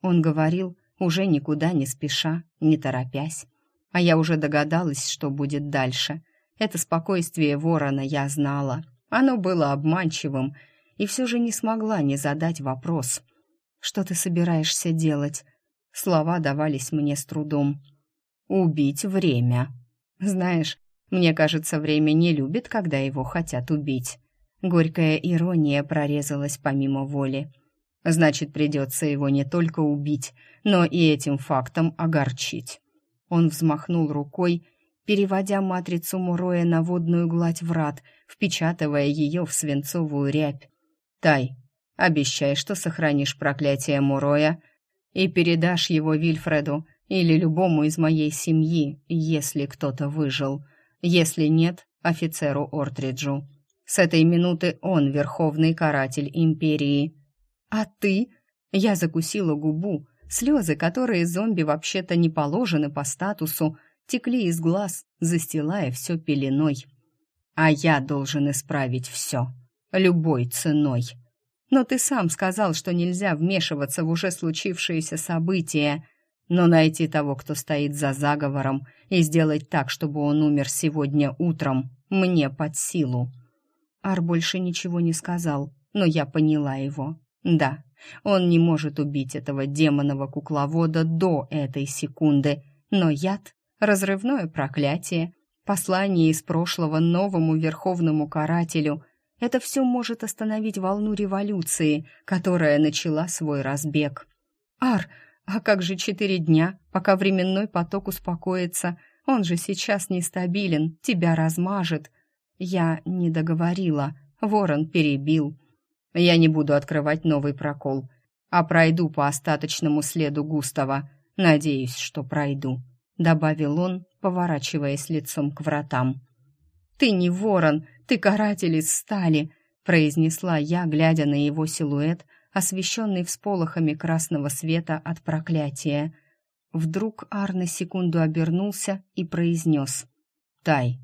Он говорил, уже никуда не спеша, не торопясь. А я уже догадалась, что будет дальше. Это спокойствие ворона я знала. Оно было обманчивым, и все же не смогла не задать вопрос. «Что ты собираешься делать?» Слова давались мне с трудом. «Убить время». «Знаешь, мне кажется, время не любит, когда его хотят убить». Горькая ирония прорезалась помимо воли. «Значит, придется его не только убить, но и этим фактом огорчить». Он взмахнул рукой, переводя матрицу Муроя на водную гладь врат, впечатывая ее в свинцовую рябь. «Тай, обещай, что сохранишь проклятие Муроя и передашь его Вильфреду или любому из моей семьи, если кто-то выжил. Если нет, офицеру Ортриджу. С этой минуты он верховный каратель империи. А ты? Я закусила губу. Слезы, которые зомби вообще-то не положены по статусу, текли из глаз, застилая все пеленой. А я должен исправить все. Любой ценой. Но ты сам сказал, что нельзя вмешиваться в уже случившиеся события, но найти того, кто стоит за заговором, и сделать так, чтобы он умер сегодня утром, мне под силу. Ар больше ничего не сказал, но я поняла его. Да, он не может убить этого демонового кукловода до этой секунды, но яд разрывное проклятие, послание из прошлого новому верховному карателю. Это все может остановить волну революции, которая начала свой разбег. «Ар, а как же четыре дня, пока временной поток успокоится? Он же сейчас нестабилен, тебя размажет». Я не договорила, ворон перебил. «Я не буду открывать новый прокол, а пройду по остаточному следу Густава. Надеюсь, что пройду» добавил он, поворачиваясь лицом к вратам. «Ты не ворон, ты каратель из стали», произнесла я, глядя на его силуэт, освещенный всполохами красного света от проклятия. Вдруг Ар на секунду обернулся и произнес. «Тай,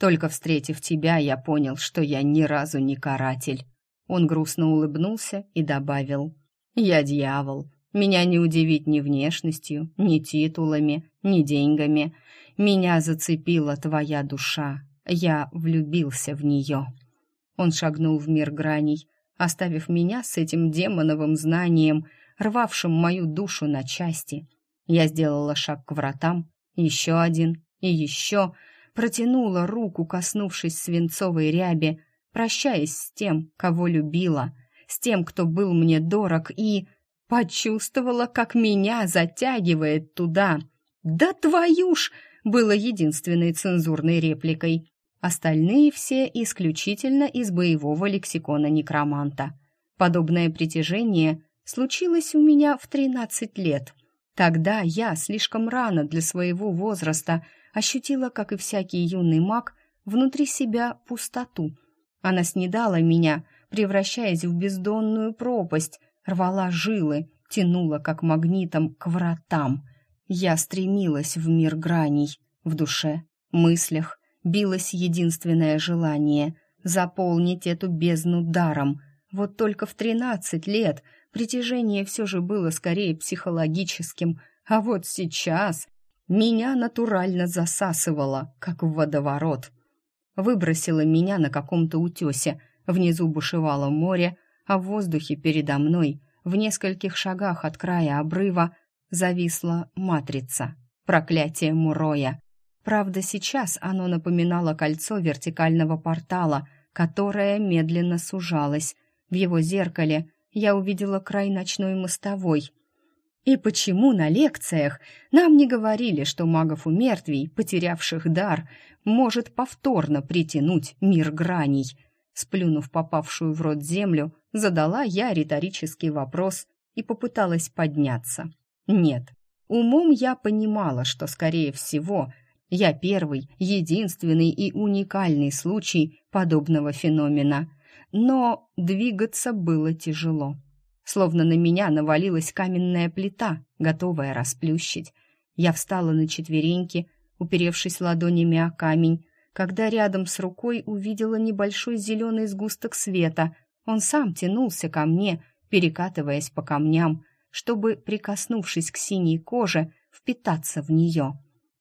только встретив тебя, я понял, что я ни разу не каратель». Он грустно улыбнулся и добавил. «Я дьявол, меня не удивить ни внешностью, ни титулами, ни деньгами. Меня зацепила твоя душа. Я влюбился в нее». Он шагнул в мир граней, оставив меня с этим демоновым знанием, рвавшим мою душу на части. Я сделала шаг к вратам, еще один и еще, протянула руку, коснувшись свинцовой ряби, прощаясь с тем, кого любила, с тем, кто был мне дорог, и Почувствовала, как меня затягивает туда. «Да твою ж!» было единственной цензурной репликой. Остальные все исключительно из боевого лексикона некроманта. Подобное притяжение случилось у меня в 13 лет. Тогда я, слишком рано для своего возраста, ощутила, как и всякий юный маг, внутри себя пустоту. Она снедала меня, превращаясь в бездонную пропасть, рвала жилы, тянула как магнитом к вратам. Я стремилась в мир граней, в душе, мыслях билось единственное желание — заполнить эту бездну даром. Вот только в тринадцать лет притяжение все же было скорее психологическим, а вот сейчас меня натурально засасывало, как в водоворот. Выбросило меня на каком-то утесе, внизу бушевало море, а в воздухе передо мной, в нескольких шагах от края обрыва, зависла матрица, проклятие Муроя. Правда, сейчас оно напоминало кольцо вертикального портала, которое медленно сужалось. В его зеркале я увидела край ночной мостовой. И почему на лекциях нам не говорили, что магов у мертвей, потерявших дар, может повторно притянуть мир граней — Сплюнув попавшую в рот землю, задала я риторический вопрос и попыталась подняться. Нет, умом я понимала, что, скорее всего, я первый, единственный и уникальный случай подобного феномена. Но двигаться было тяжело. Словно на меня навалилась каменная плита, готовая расплющить. Я встала на четвереньки, уперевшись ладонями о камень, когда рядом с рукой увидела небольшой зеленый сгусток света. Он сам тянулся ко мне, перекатываясь по камням, чтобы, прикоснувшись к синей коже, впитаться в нее.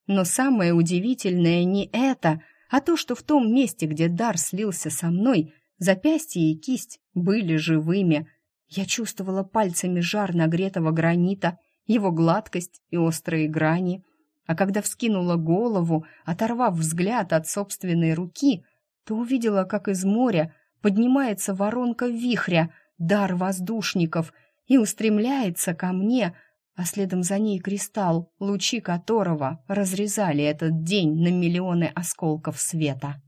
Но самое удивительное не это, а то, что в том месте, где дар слился со мной, Запястье и кисть были живыми. Я чувствовала пальцами жар нагретого гранита, его гладкость и острые грани. А когда вскинула голову, оторвав взгляд от собственной руки, то увидела, как из моря поднимается воронка вихря, дар воздушников, и устремляется ко мне, а следом за ней кристалл, лучи которого разрезали этот день на миллионы осколков света.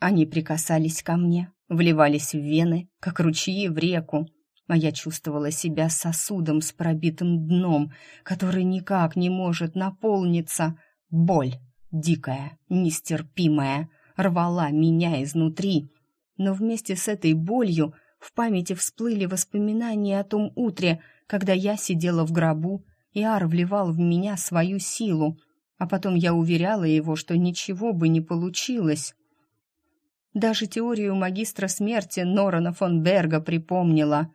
Они прикасались ко мне, вливались в вены, как ручьи в реку, а я чувствовала себя сосудом с пробитым дном, который никак не может наполниться. Боль, дикая, нестерпимая, рвала меня изнутри, но вместе с этой болью в памяти всплыли воспоминания о том утре, когда я сидела в гробу, и Ар вливал в меня свою силу, а потом я уверяла его, что ничего бы не получилось. Даже теорию магистра смерти Норана фон Берга припомнила,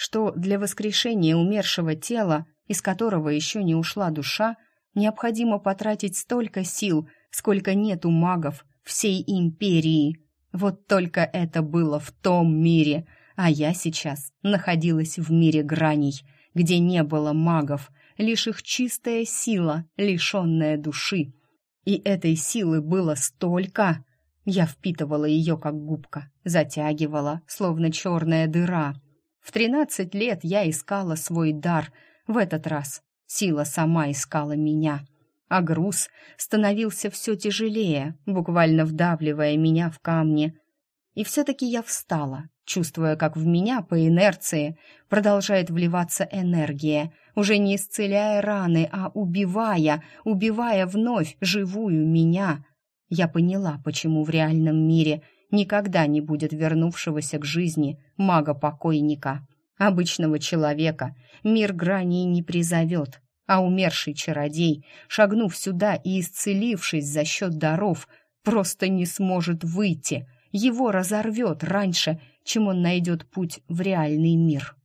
что для воскрешения умершего тела, из которого еще не ушла душа, необходимо потратить столько сил, сколько нет у магов всей империи. Вот только это было в том мире, а я сейчас находилась в мире граней, где не было магов, лишь их чистая сила, лишенная души. И этой силы было столько. Я впитывала ее, как губка, затягивала, словно черная дыра. В тринадцать лет я искала свой дар. В этот раз сила сама искала меня — а груз становился все тяжелее, буквально вдавливая меня в камни. И все-таки я встала, чувствуя, как в меня по инерции продолжает вливаться энергия, уже не исцеляя раны, а убивая, убивая вновь живую меня. Я поняла, почему в реальном мире никогда не будет вернувшегося к жизни мага-покойника. Обычного человека мир граней не призовет, а умерший чародей, шагнув сюда и исцелившись за счет даров, просто не сможет выйти, его разорвет раньше, чем он найдет путь в реальный мир.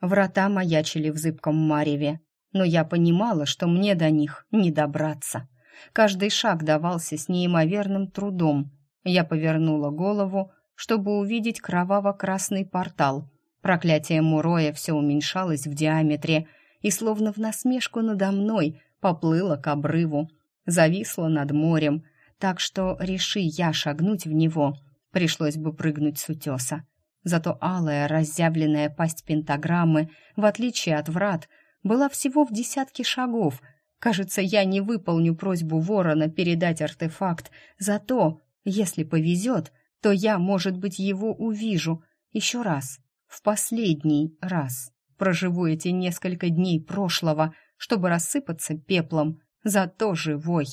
Врата маячили в зыбком мареве, но я понимала, что мне до них не добраться. Каждый шаг давался с неимоверным трудом. Я повернула голову, чтобы увидеть кроваво-красный портал. Проклятие Муроя все уменьшалось в диаметре, и словно в насмешку надо мной поплыла к обрыву, зависла над морем, так что, реши я шагнуть в него, пришлось бы прыгнуть с утеса. Зато алая, разъявленная пасть пентаграммы, в отличие от врат, была всего в десятке шагов. Кажется, я не выполню просьбу ворона передать артефакт, зато, если повезет, то я, может быть, его увижу еще раз, в последний раз проживу эти несколько дней прошлого, чтобы рассыпаться пеплом, зато живой.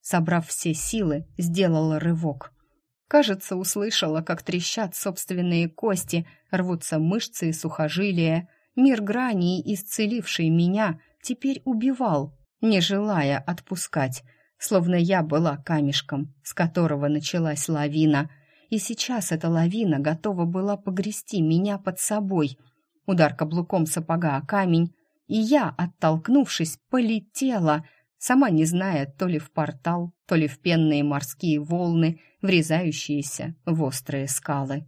Собрав все силы, сделала рывок. Кажется, услышала, как трещат собственные кости, рвутся мышцы и сухожилия. Мир граней, исцеливший меня, теперь убивал, не желая отпускать, словно я была камешком, с которого началась лавина. И сейчас эта лавина готова была погрести меня под собой — удар каблуком сапога о камень, и я, оттолкнувшись, полетела, сама не зная то ли в портал, то ли в пенные морские волны, врезающиеся в острые скалы.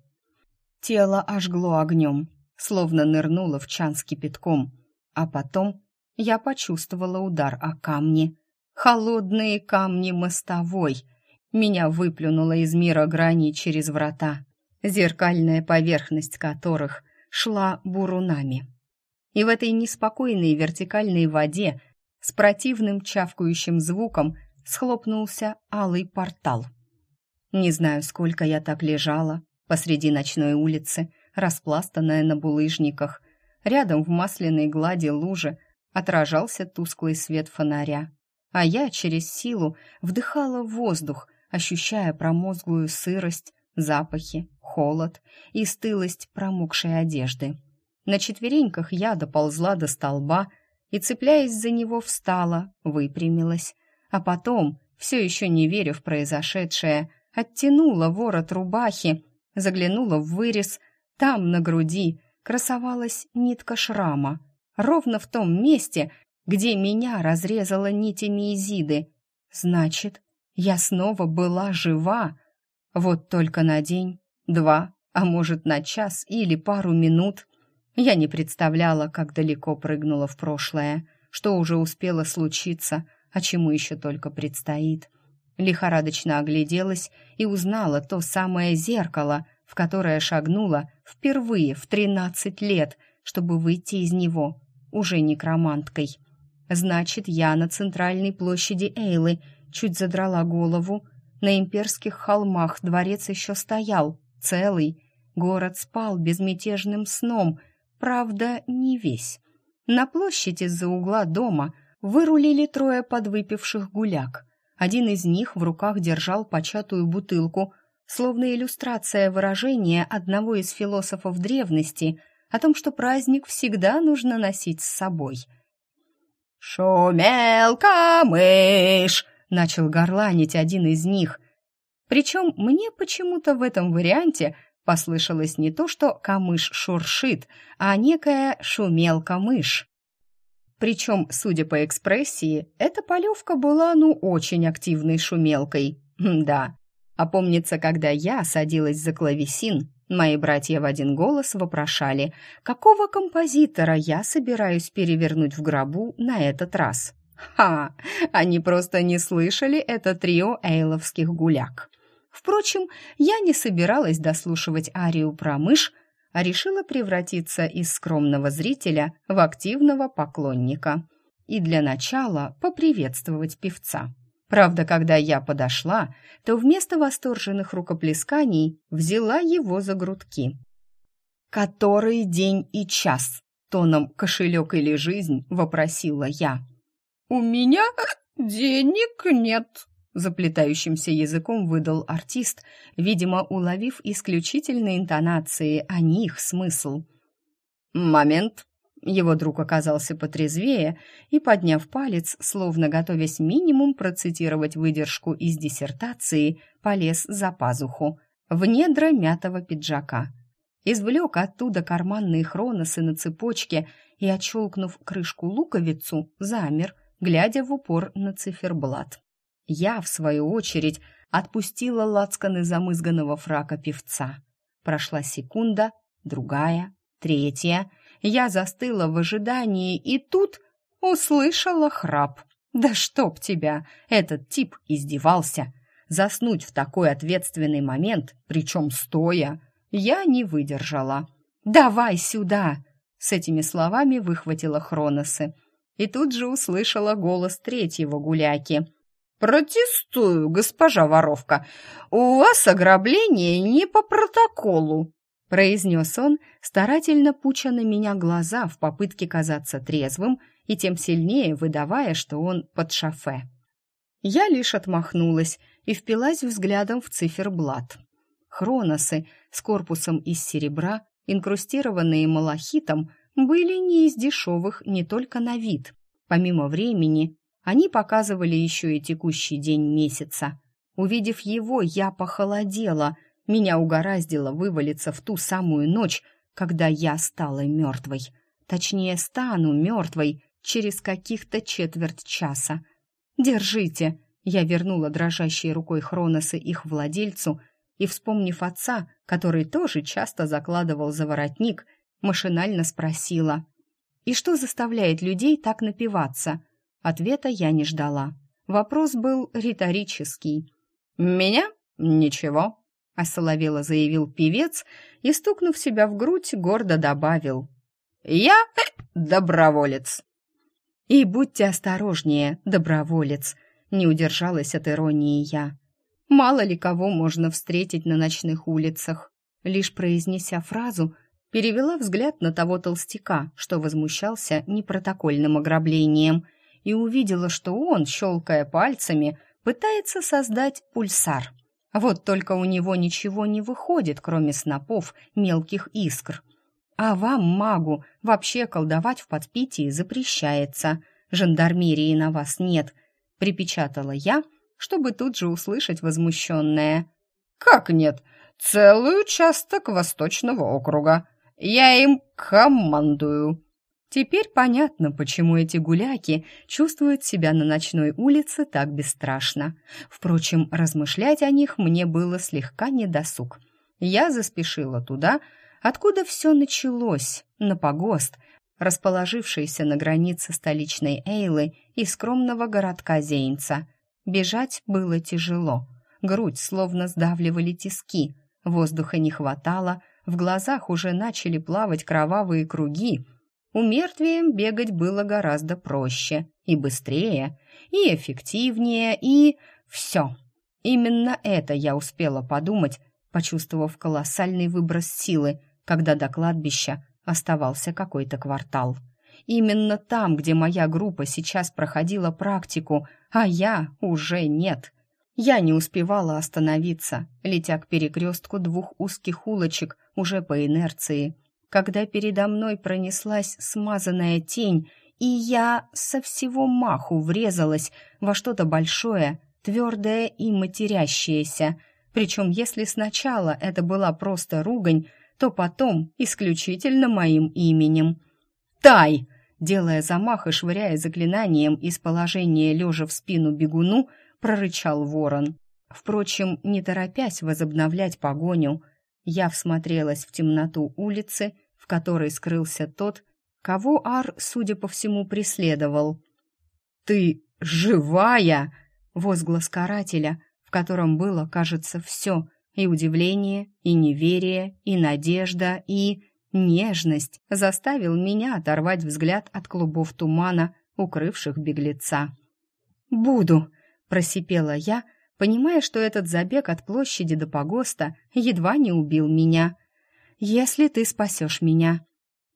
Тело ожгло огнем, словно нырнуло в чан с кипятком, а потом я почувствовала удар о камни. Холодные камни мостовой. Меня выплюнуло из мира граней через врата, зеркальная поверхность которых — шла бурунами. И в этой неспокойной вертикальной воде с противным чавкающим звуком схлопнулся алый портал. Не знаю, сколько я так лежала посреди ночной улицы, распластанная на булыжниках. Рядом в масляной глади лужи отражался тусклый свет фонаря, а я через силу вдыхала воздух, ощущая промозглую сырость, запахи, холод и стылость промокшей одежды. На четвереньках я доползла до столба и, цепляясь за него, встала, выпрямилась, а потом, все еще не веря в произошедшее, оттянула ворот рубахи, заглянула в вырез, там, на груди, красовалась нитка шрама, ровно в том месте, где меня разрезала нитями Изиды. Значит, я снова была жива, вот только на день, два, а может, на час или пару минут. Я не представляла, как далеко прыгнула в прошлое, что уже успело случиться, а чему еще только предстоит. Лихорадочно огляделась и узнала то самое зеркало, в которое шагнула впервые в тринадцать лет, чтобы выйти из него, уже некроманткой. Значит, я на центральной площади Эйлы чуть задрала голову. На имперских холмах дворец еще стоял, целый. Город спал безмятежным сном, правда, не весь. На площадь из-за угла дома вырулили трое подвыпивших гуляк. Один из них в руках держал початую бутылку, словно иллюстрация выражения одного из философов древности о том, что праздник всегда нужно носить с собой — «Шумел-камыш!» — начал горланить один из них. Причем мне почему-то в этом варианте послышалось не то, что камыш шуршит, а некая шумел-камыш. Причем, судя по экспрессии, эта полевка была, ну, очень активной шумелкой. Да, а помнится, когда я садилась за клавесин, Мои братья в один голос вопрошали, какого композитора я собираюсь перевернуть в гробу на этот раз. Ха! Они просто не слышали это трио эйловских гуляк. Впрочем, я не собиралась дослушивать арию про мышь, а решила превратиться из скромного зрителя в активного поклонника. И для начала поприветствовать певца. Правда, когда я подошла, то вместо восторженных рукоплесканий взяла его за грудки. «Который день и час?» — тоном «кошелек или жизнь?» — вопросила я. «У меня денег нет», — заплетающимся языком выдал артист, видимо, уловив исключительные интонации, а не их смысл. «Момент», его друг оказался потрезвее и, подняв палец, словно готовясь минимум процитировать выдержку из диссертации, полез за пазуху, в недра мятого пиджака. Извлек оттуда карманные хроносы на цепочке и, отщелкнув крышку луковицу, замер, глядя в упор на циферблат. Я, в свою очередь, отпустила лацканы замызганного фрака певца. Прошла секунда, другая, третья — я застыла в ожидании и тут услышала храп. Да чтоб тебя! Этот тип издевался. Заснуть в такой ответственный момент, причем стоя, я не выдержала. «Давай сюда!» С этими словами выхватила Хроносы. И тут же услышала голос третьего гуляки. «Протестую, госпожа воровка. У вас ограбление не по протоколу» произнес он, старательно пуча на меня глаза в попытке казаться трезвым и тем сильнее выдавая, что он под шофе. Я лишь отмахнулась и впилась взглядом в циферблат. Хроносы с корпусом из серебра, инкрустированные малахитом, были не из дешевых не только на вид. Помимо времени, они показывали еще и текущий день месяца. Увидев его, я похолодела — меня угораздило вывалиться в ту самую ночь, когда я стала мертвой. Точнее, стану мертвой через каких-то четверть часа. «Держите!» Я вернула дрожащей рукой Хроноса их владельцу и, вспомнив отца, который тоже часто закладывал за воротник, машинально спросила. «И что заставляет людей так напиваться?» Ответа я не ждала. Вопрос был риторический. «Меня? Ничего», — осоловело заявил певец и, стукнув себя в грудь, гордо добавил. «Я доброволец». «И будьте осторожнее, доброволец», — не удержалась от иронии я. «Мало ли кого можно встретить на ночных улицах». Лишь произнеся фразу, перевела взгляд на того толстяка, что возмущался непротокольным ограблением, и увидела, что он, щелкая пальцами, пытается создать пульсар — вот только у него ничего не выходит, кроме снопов мелких искр. А вам, магу, вообще колдовать в подпитии запрещается. Жандармерии на вас нет, припечатала я, чтобы тут же услышать возмущенное. Как нет? Целый участок Восточного округа. Я им командую. Теперь понятно, почему эти гуляки чувствуют себя на ночной улице так бесстрашно. Впрочем, размышлять о них мне было слегка недосуг. я заспешила туда, откуда все началось, на погост, расположившийся на границе столичной Эйлы и скромного городка Зейнца. Бежать было тяжело. Грудь словно сдавливали тиски, воздуха не хватало, в глазах уже начали плавать кровавые круги. У мертвием бегать было гораздо проще и быстрее, и эффективнее, и... все. Именно это я успела подумать, почувствовав колоссальный выброс силы, когда до кладбища оставался какой-то квартал. Именно там, где моя группа сейчас проходила практику, а я уже нет. Я не успевала остановиться, летя к перекрестку двух узких улочек уже по инерции, когда передо мной пронеслась смазанная тень, и я со всего маху врезалась во что-то большое, твердое и матерящееся. Причем, если сначала это была просто ругань, то потом исключительно моим именем. «Тай!» Делая замах и швыряя заклинанием из положения лежа в спину бегуну, прорычал ворон. Впрочем, не торопясь возобновлять погоню, я всмотрелась в темноту улицы, в которой скрылся тот, кого Ар, судя по всему, преследовал. «Ты живая!» — возглас карателя, в котором было, кажется, все — и удивление, и неверие, и надежда, и нежность заставил меня оторвать взгляд от клубов тумана, укрывших беглеца. «Буду!» — просипела я, понимая, что этот забег от площади до погоста едва не убил меня. «Если ты спасешь меня!»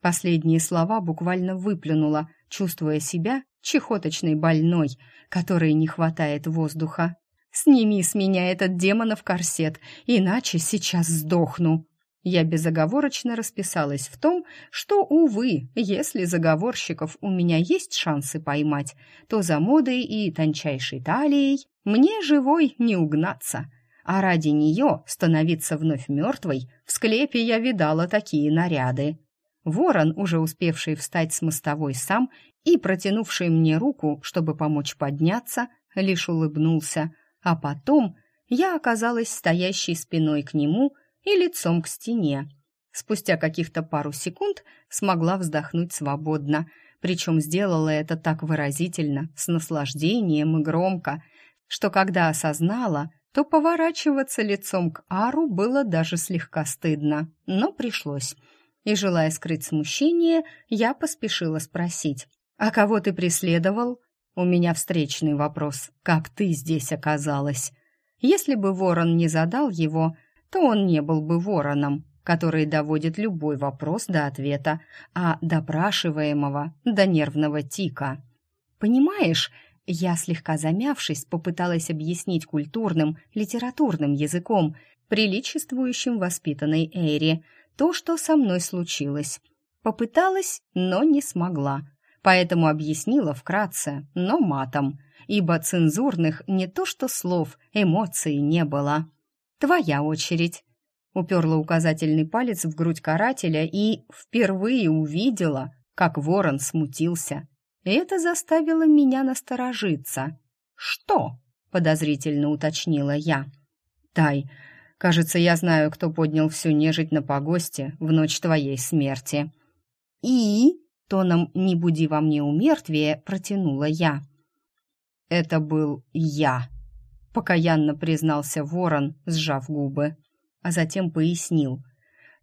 Последние слова буквально выплюнула, чувствуя себя чехоточной больной, которой не хватает воздуха. Сними с меня этот демонов корсет, иначе сейчас сдохну. Я безоговорочно расписалась в том, что, увы, если заговорщиков у меня есть шансы поймать, то за модой и тончайшей талией мне живой не угнаться. А ради нее становиться вновь мертвой в склепе я видала такие наряды. Ворон, уже успевший встать с мостовой сам и протянувший мне руку, чтобы помочь подняться, лишь улыбнулся – а потом я оказалась стоящей спиной к нему и лицом к стене. Спустя каких-то пару секунд смогла вздохнуть свободно, причем сделала это так выразительно, с наслаждением и громко, что когда осознала, то поворачиваться лицом к Ару было даже слегка стыдно, но пришлось. И, желая скрыть смущение, я поспешила спросить, «А кого ты преследовал?» У меня встречный вопрос. Как ты здесь оказалась? Если бы ворон не задал его, то он не был бы вороном, который доводит любой вопрос до ответа, а допрашиваемого до нервного тика. Понимаешь, я, слегка замявшись, попыталась объяснить культурным, литературным языком, приличествующим воспитанной Эйре, то, что со мной случилось. Попыталась, но не смогла поэтому объяснила вкратце, но матом, ибо цензурных не то что слов, эмоций не было. «Твоя очередь», — уперла указательный палец в грудь карателя и впервые увидела, как ворон смутился. Это заставило меня насторожиться. «Что?» — подозрительно уточнила я. «Тай, кажется, я знаю, кто поднял всю нежить на погосте в ночь твоей смерти». «И?» тоном «не буди во мне умертвие» протянула я. «Это был я», — покаянно признался ворон, сжав губы, а затем пояснил.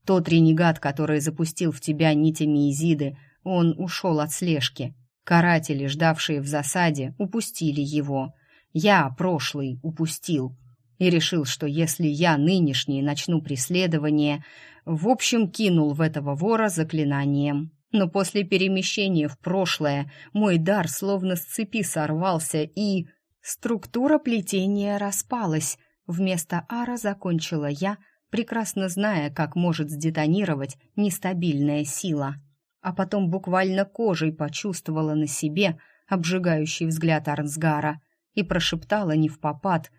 «Тот ренегат, который запустил в тебя нитями Изиды, он ушел от слежки. Каратели, ждавшие в засаде, упустили его. Я, прошлый, упустил. И решил, что если я, нынешний, начну преследование, в общем, кинул в этого вора заклинанием но после перемещения в прошлое мой дар словно с цепи сорвался и... Структура плетения распалась. Вместо ара закончила я, прекрасно зная, как может сдетонировать нестабильная сила. А потом буквально кожей почувствовала на себе обжигающий взгляд Арнсгара и прошептала не в попад.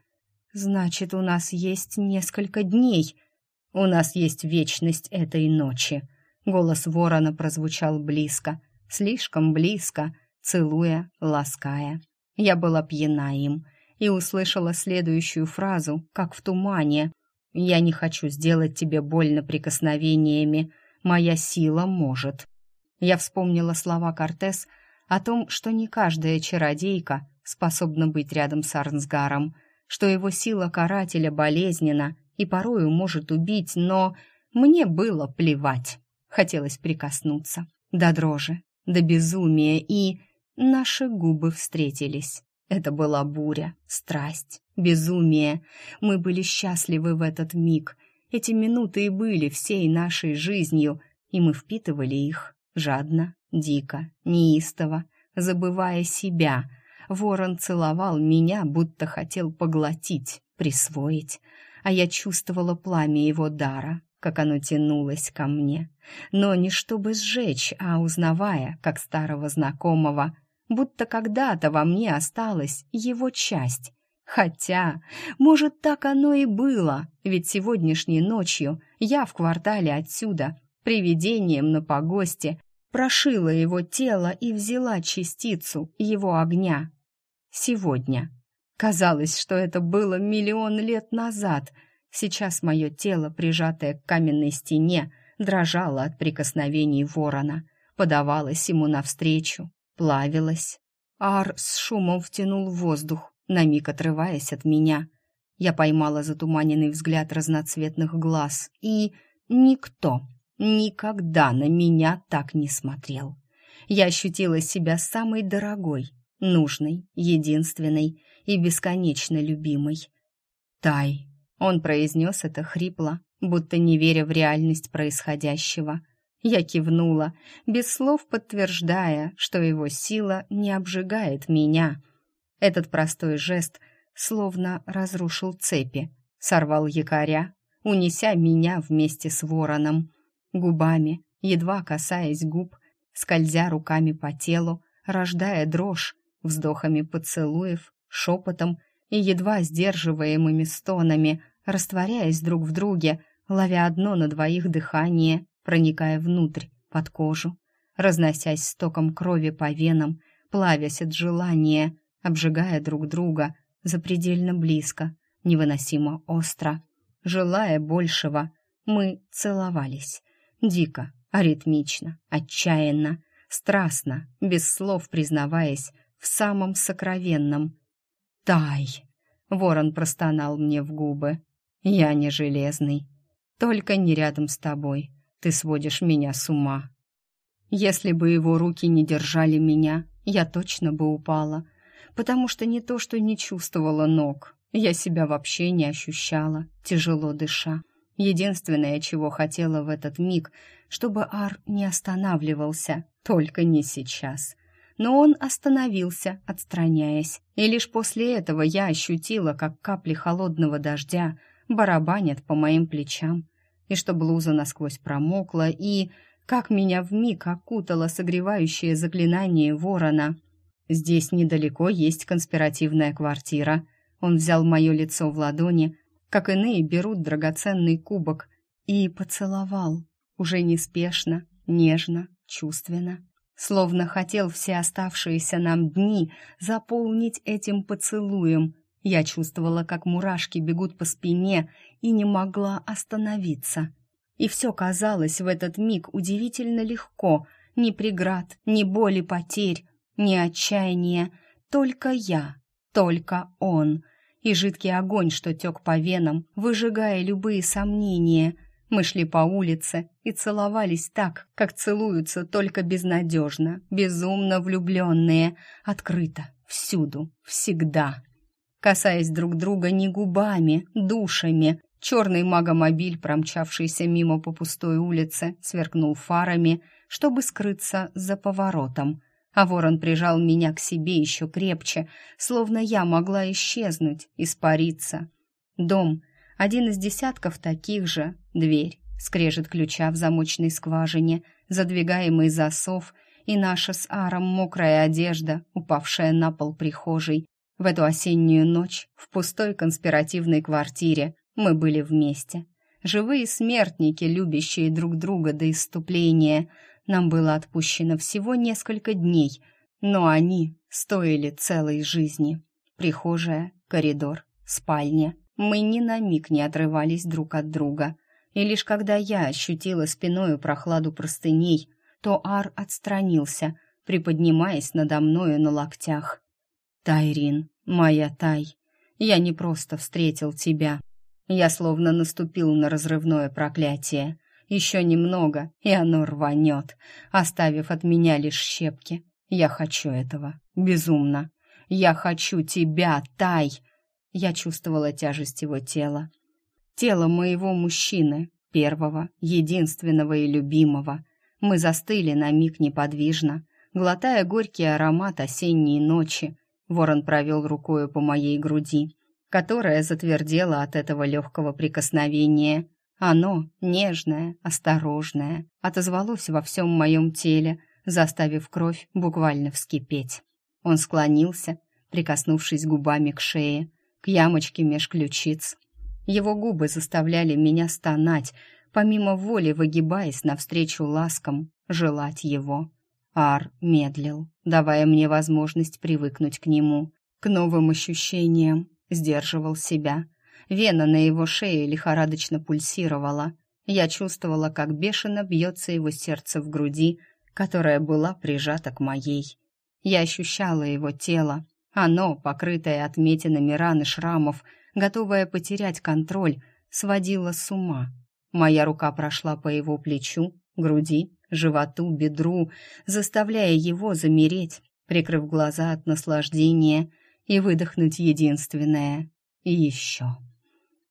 «Значит, у нас есть несколько дней. У нас есть вечность этой ночи», Голос ворона прозвучал близко, слишком близко, целуя, лаская. Я была пьяна им и услышала следующую фразу, как в тумане. Я не хочу сделать тебе больно прикосновениями. Моя сила может». Я вспомнила слова Кортес о том, что не каждая чародейка способна быть рядом с Арнсгаром, что его сила карателя болезненна и порою может убить, но мне было плевать. Хотелось прикоснуться до дрожи, до безумия, и наши губы встретились. Это была буря, страсть, безумие. Мы были счастливы в этот миг. Эти минуты и были всей нашей жизнью, и мы впитывали их жадно, дико, неистово, забывая себя. Ворон целовал меня, будто хотел поглотить, присвоить, а я чувствовала пламя его дара, как оно тянулось ко мне. Но не чтобы сжечь, а узнавая, как старого знакомого, будто когда-то во мне осталась его часть. Хотя, может, так оно и было, ведь сегодняшней ночью я в квартале отсюда, привидением на погосте, прошила его тело и взяла частицу его огня. Сегодня. Казалось, что это было миллион лет назад. Сейчас мое тело, прижатое к каменной стене, дрожало от прикосновений ворона, подавалось ему навстречу, плавилось. Ар с шумом втянул воздух, на миг отрываясь от меня. Я поймала затуманенный взгляд разноцветных глаз, и никто никогда на меня так не смотрел. Я ощутила себя самой дорогой, нужной, единственной и бесконечно любимой. «Тай», — он произнес это хрипло, будто не веря в реальность происходящего — я кивнула, без слов подтверждая, что его сила не обжигает меня. Этот простой жест словно разрушил цепи, сорвал якоря, унеся меня вместе с вороном. Губами, едва касаясь губ, скользя руками по телу, рождая дрожь, вздохами поцелуев, шепотом и едва сдерживаемыми стонами, растворяясь друг в друге, ловя одно на двоих дыхание проникая внутрь, под кожу, разносясь стоком крови по венам, плавясь от желания, обжигая друг друга запредельно близко, невыносимо остро. Желая большего, мы целовались. Дико, аритмично, отчаянно, страстно, без слов признаваясь в самом сокровенном. «Тай!» — ворон простонал мне в губы. «Я не железный, только не рядом с тобой. Ты сводишь меня с ума. Если бы его руки не держали меня, я точно бы упала, потому что не то, что не чувствовала ног, я себя вообще не ощущала, тяжело дыша. Единственное, чего хотела в этот миг, чтобы Ар не останавливался, только не сейчас. Но он остановился, отстраняясь, и лишь после этого я ощутила, как капли холодного дождя барабанят по моим плечам, и что блуза насквозь промокла, и как меня вмиг окутало согревающее заклинание ворона. Здесь недалеко есть конспиративная квартира. Он взял мое лицо в ладони, как иные берут драгоценный кубок, и поцеловал, уже неспешно, нежно, чувственно, словно хотел все оставшиеся нам дни заполнить этим поцелуем, я чувствовала, как мурашки бегут по спине и не могла остановиться. И все казалось в этот миг удивительно легко. Ни преград, ни боли потерь, ни отчаяния. Только я, только он. И жидкий огонь, что тек по венам, выжигая любые сомнения. Мы шли по улице и целовались так, как целуются только безнадежно, безумно влюбленные, открыто, всюду, всегда касаясь друг друга не губами, душами. Черный магомобиль, промчавшийся мимо по пустой улице, сверкнул фарами, чтобы скрыться за поворотом. А ворон прижал меня к себе еще крепче, словно я могла исчезнуть, испариться. Дом, один из десятков таких же, дверь, скрежет ключа в замочной скважине, задвигаемый засов и наша с Аром мокрая одежда, упавшая на пол прихожей, в эту осеннюю ночь в пустой конспиративной квартире мы были вместе. Живые смертники, любящие друг друга до иступления. Нам было отпущено всего несколько дней, но они стоили целой жизни. Прихожая, коридор, спальня, Мы ни на миг не отрывались друг от друга. И лишь когда я ощутила спиною прохладу простыней, то Ар отстранился, приподнимаясь надо мною на локтях. «Тайрин, моя Тай, я не просто встретил тебя. Я словно наступил на разрывное проклятие. Еще немного, и оно рванет, оставив от меня лишь щепки. Я хочу этого. Безумно. Я хочу тебя, Тай!» Я чувствовала тяжесть его тела. Тело моего мужчины, первого, единственного и любимого. Мы застыли на миг неподвижно, глотая горький аромат осенней ночи. Ворон провел рукою по моей груди, которая затвердела от этого легкого прикосновения. Оно, нежное, осторожное, отозвалось во всем моем теле, заставив кровь буквально вскипеть. Он склонился, прикоснувшись губами к шее, к ямочке меж ключиц. Его губы заставляли меня стонать, помимо воли выгибаясь навстречу ласкам, желать его. Ар медлил, давая мне возможность привыкнуть к нему, к новым ощущениям, сдерживал себя. Вена на его шее лихорадочно пульсировала. Я чувствовала, как бешено бьется его сердце в груди, которая была прижата к моей. Я ощущала его тело, оно, покрытое отметинами ран и шрамов, готовое потерять контроль, сводило с ума. Моя рука прошла по его плечу, груди, животу, бедру, заставляя его замереть, прикрыв глаза от наслаждения и выдохнуть единственное. И еще.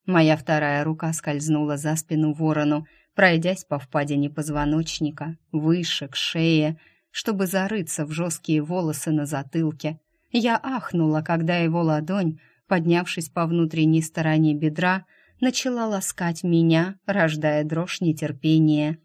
Моя вторая рука скользнула за спину ворону, пройдясь по впадине позвоночника, выше, к шее, чтобы зарыться в жесткие волосы на затылке. Я ахнула, когда его ладонь, поднявшись по внутренней стороне бедра, начала ласкать меня, рождая дрожь нетерпения.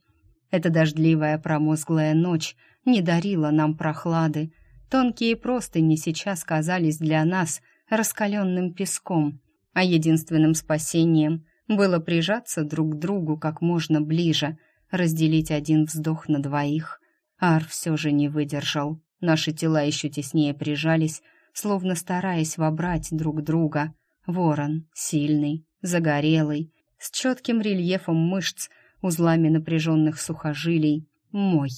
Эта дождливая промозглая ночь не дарила нам прохлады. Тонкие простыни сейчас казались для нас раскаленным песком, а единственным спасением было прижаться друг к другу как можно ближе, разделить один вздох на двоих. Ар все же не выдержал. Наши тела еще теснее прижались, словно стараясь вобрать друг друга. Ворон, сильный, загорелый, с четким рельефом мышц, узлами напряженных сухожилий, мой.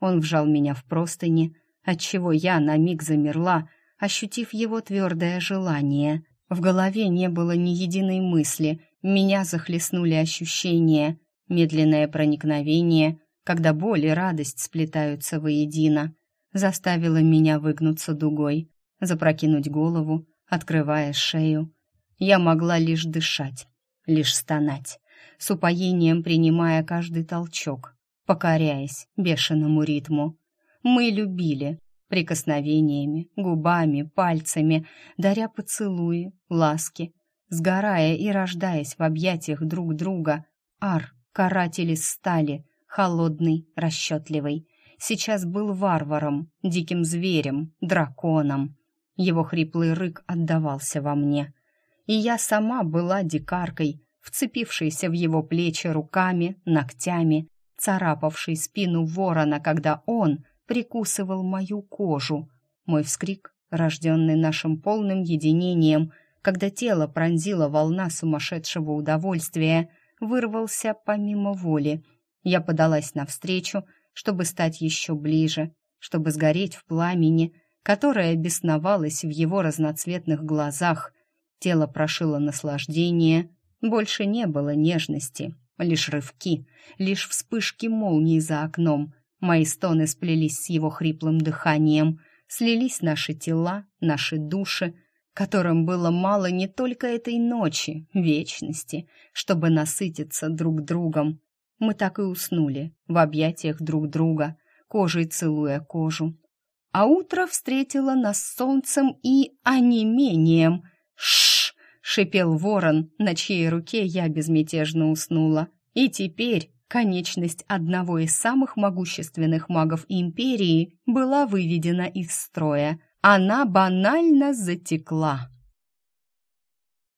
Он вжал меня в простыни, отчего я на миг замерла, ощутив его твердое желание. В голове не было ни единой мысли, меня захлестнули ощущения, медленное проникновение, когда боль и радость сплетаются воедино, заставило меня выгнуться дугой, запрокинуть голову, открывая шею. Я могла лишь дышать, лишь стонать, с упоением принимая каждый толчок, покоряясь бешеному ритму. Мы любили прикосновениями, губами, пальцами, даря поцелуи, ласки, сгорая и рождаясь в объятиях друг друга. Ар, каратель из стали, холодный, расчетливый, сейчас был варваром, диким зверем, драконом. Его хриплый рык отдавался во мне. И я сама была дикаркой, вцепившейся в его плечи руками, ногтями, царапавшей спину ворона, когда он прикусывал мою кожу. Мой вскрик, рожденный нашим полным единением, когда тело пронзила волна сумасшедшего удовольствия, вырвался помимо воли. Я подалась навстречу, чтобы стать еще ближе, чтобы сгореть в пламени, которое бесновалось в его разноцветных глазах. Тело прошило наслаждение, больше не было нежности, лишь рывки, лишь вспышки молний за окном. Мои стоны сплелись с его хриплым дыханием, слились наши тела, наши души, которым было мало не только этой ночи, вечности, чтобы насытиться друг другом. Мы так и уснули в объятиях друг друга, кожей целуя кожу. А утро встретило нас солнцем и онемением. Шш! шипел ворон, на чьей руке я безмятежно уснула. И теперь конечность одного из самых могущественных магов империи была выведена из строя. Она банально затекла.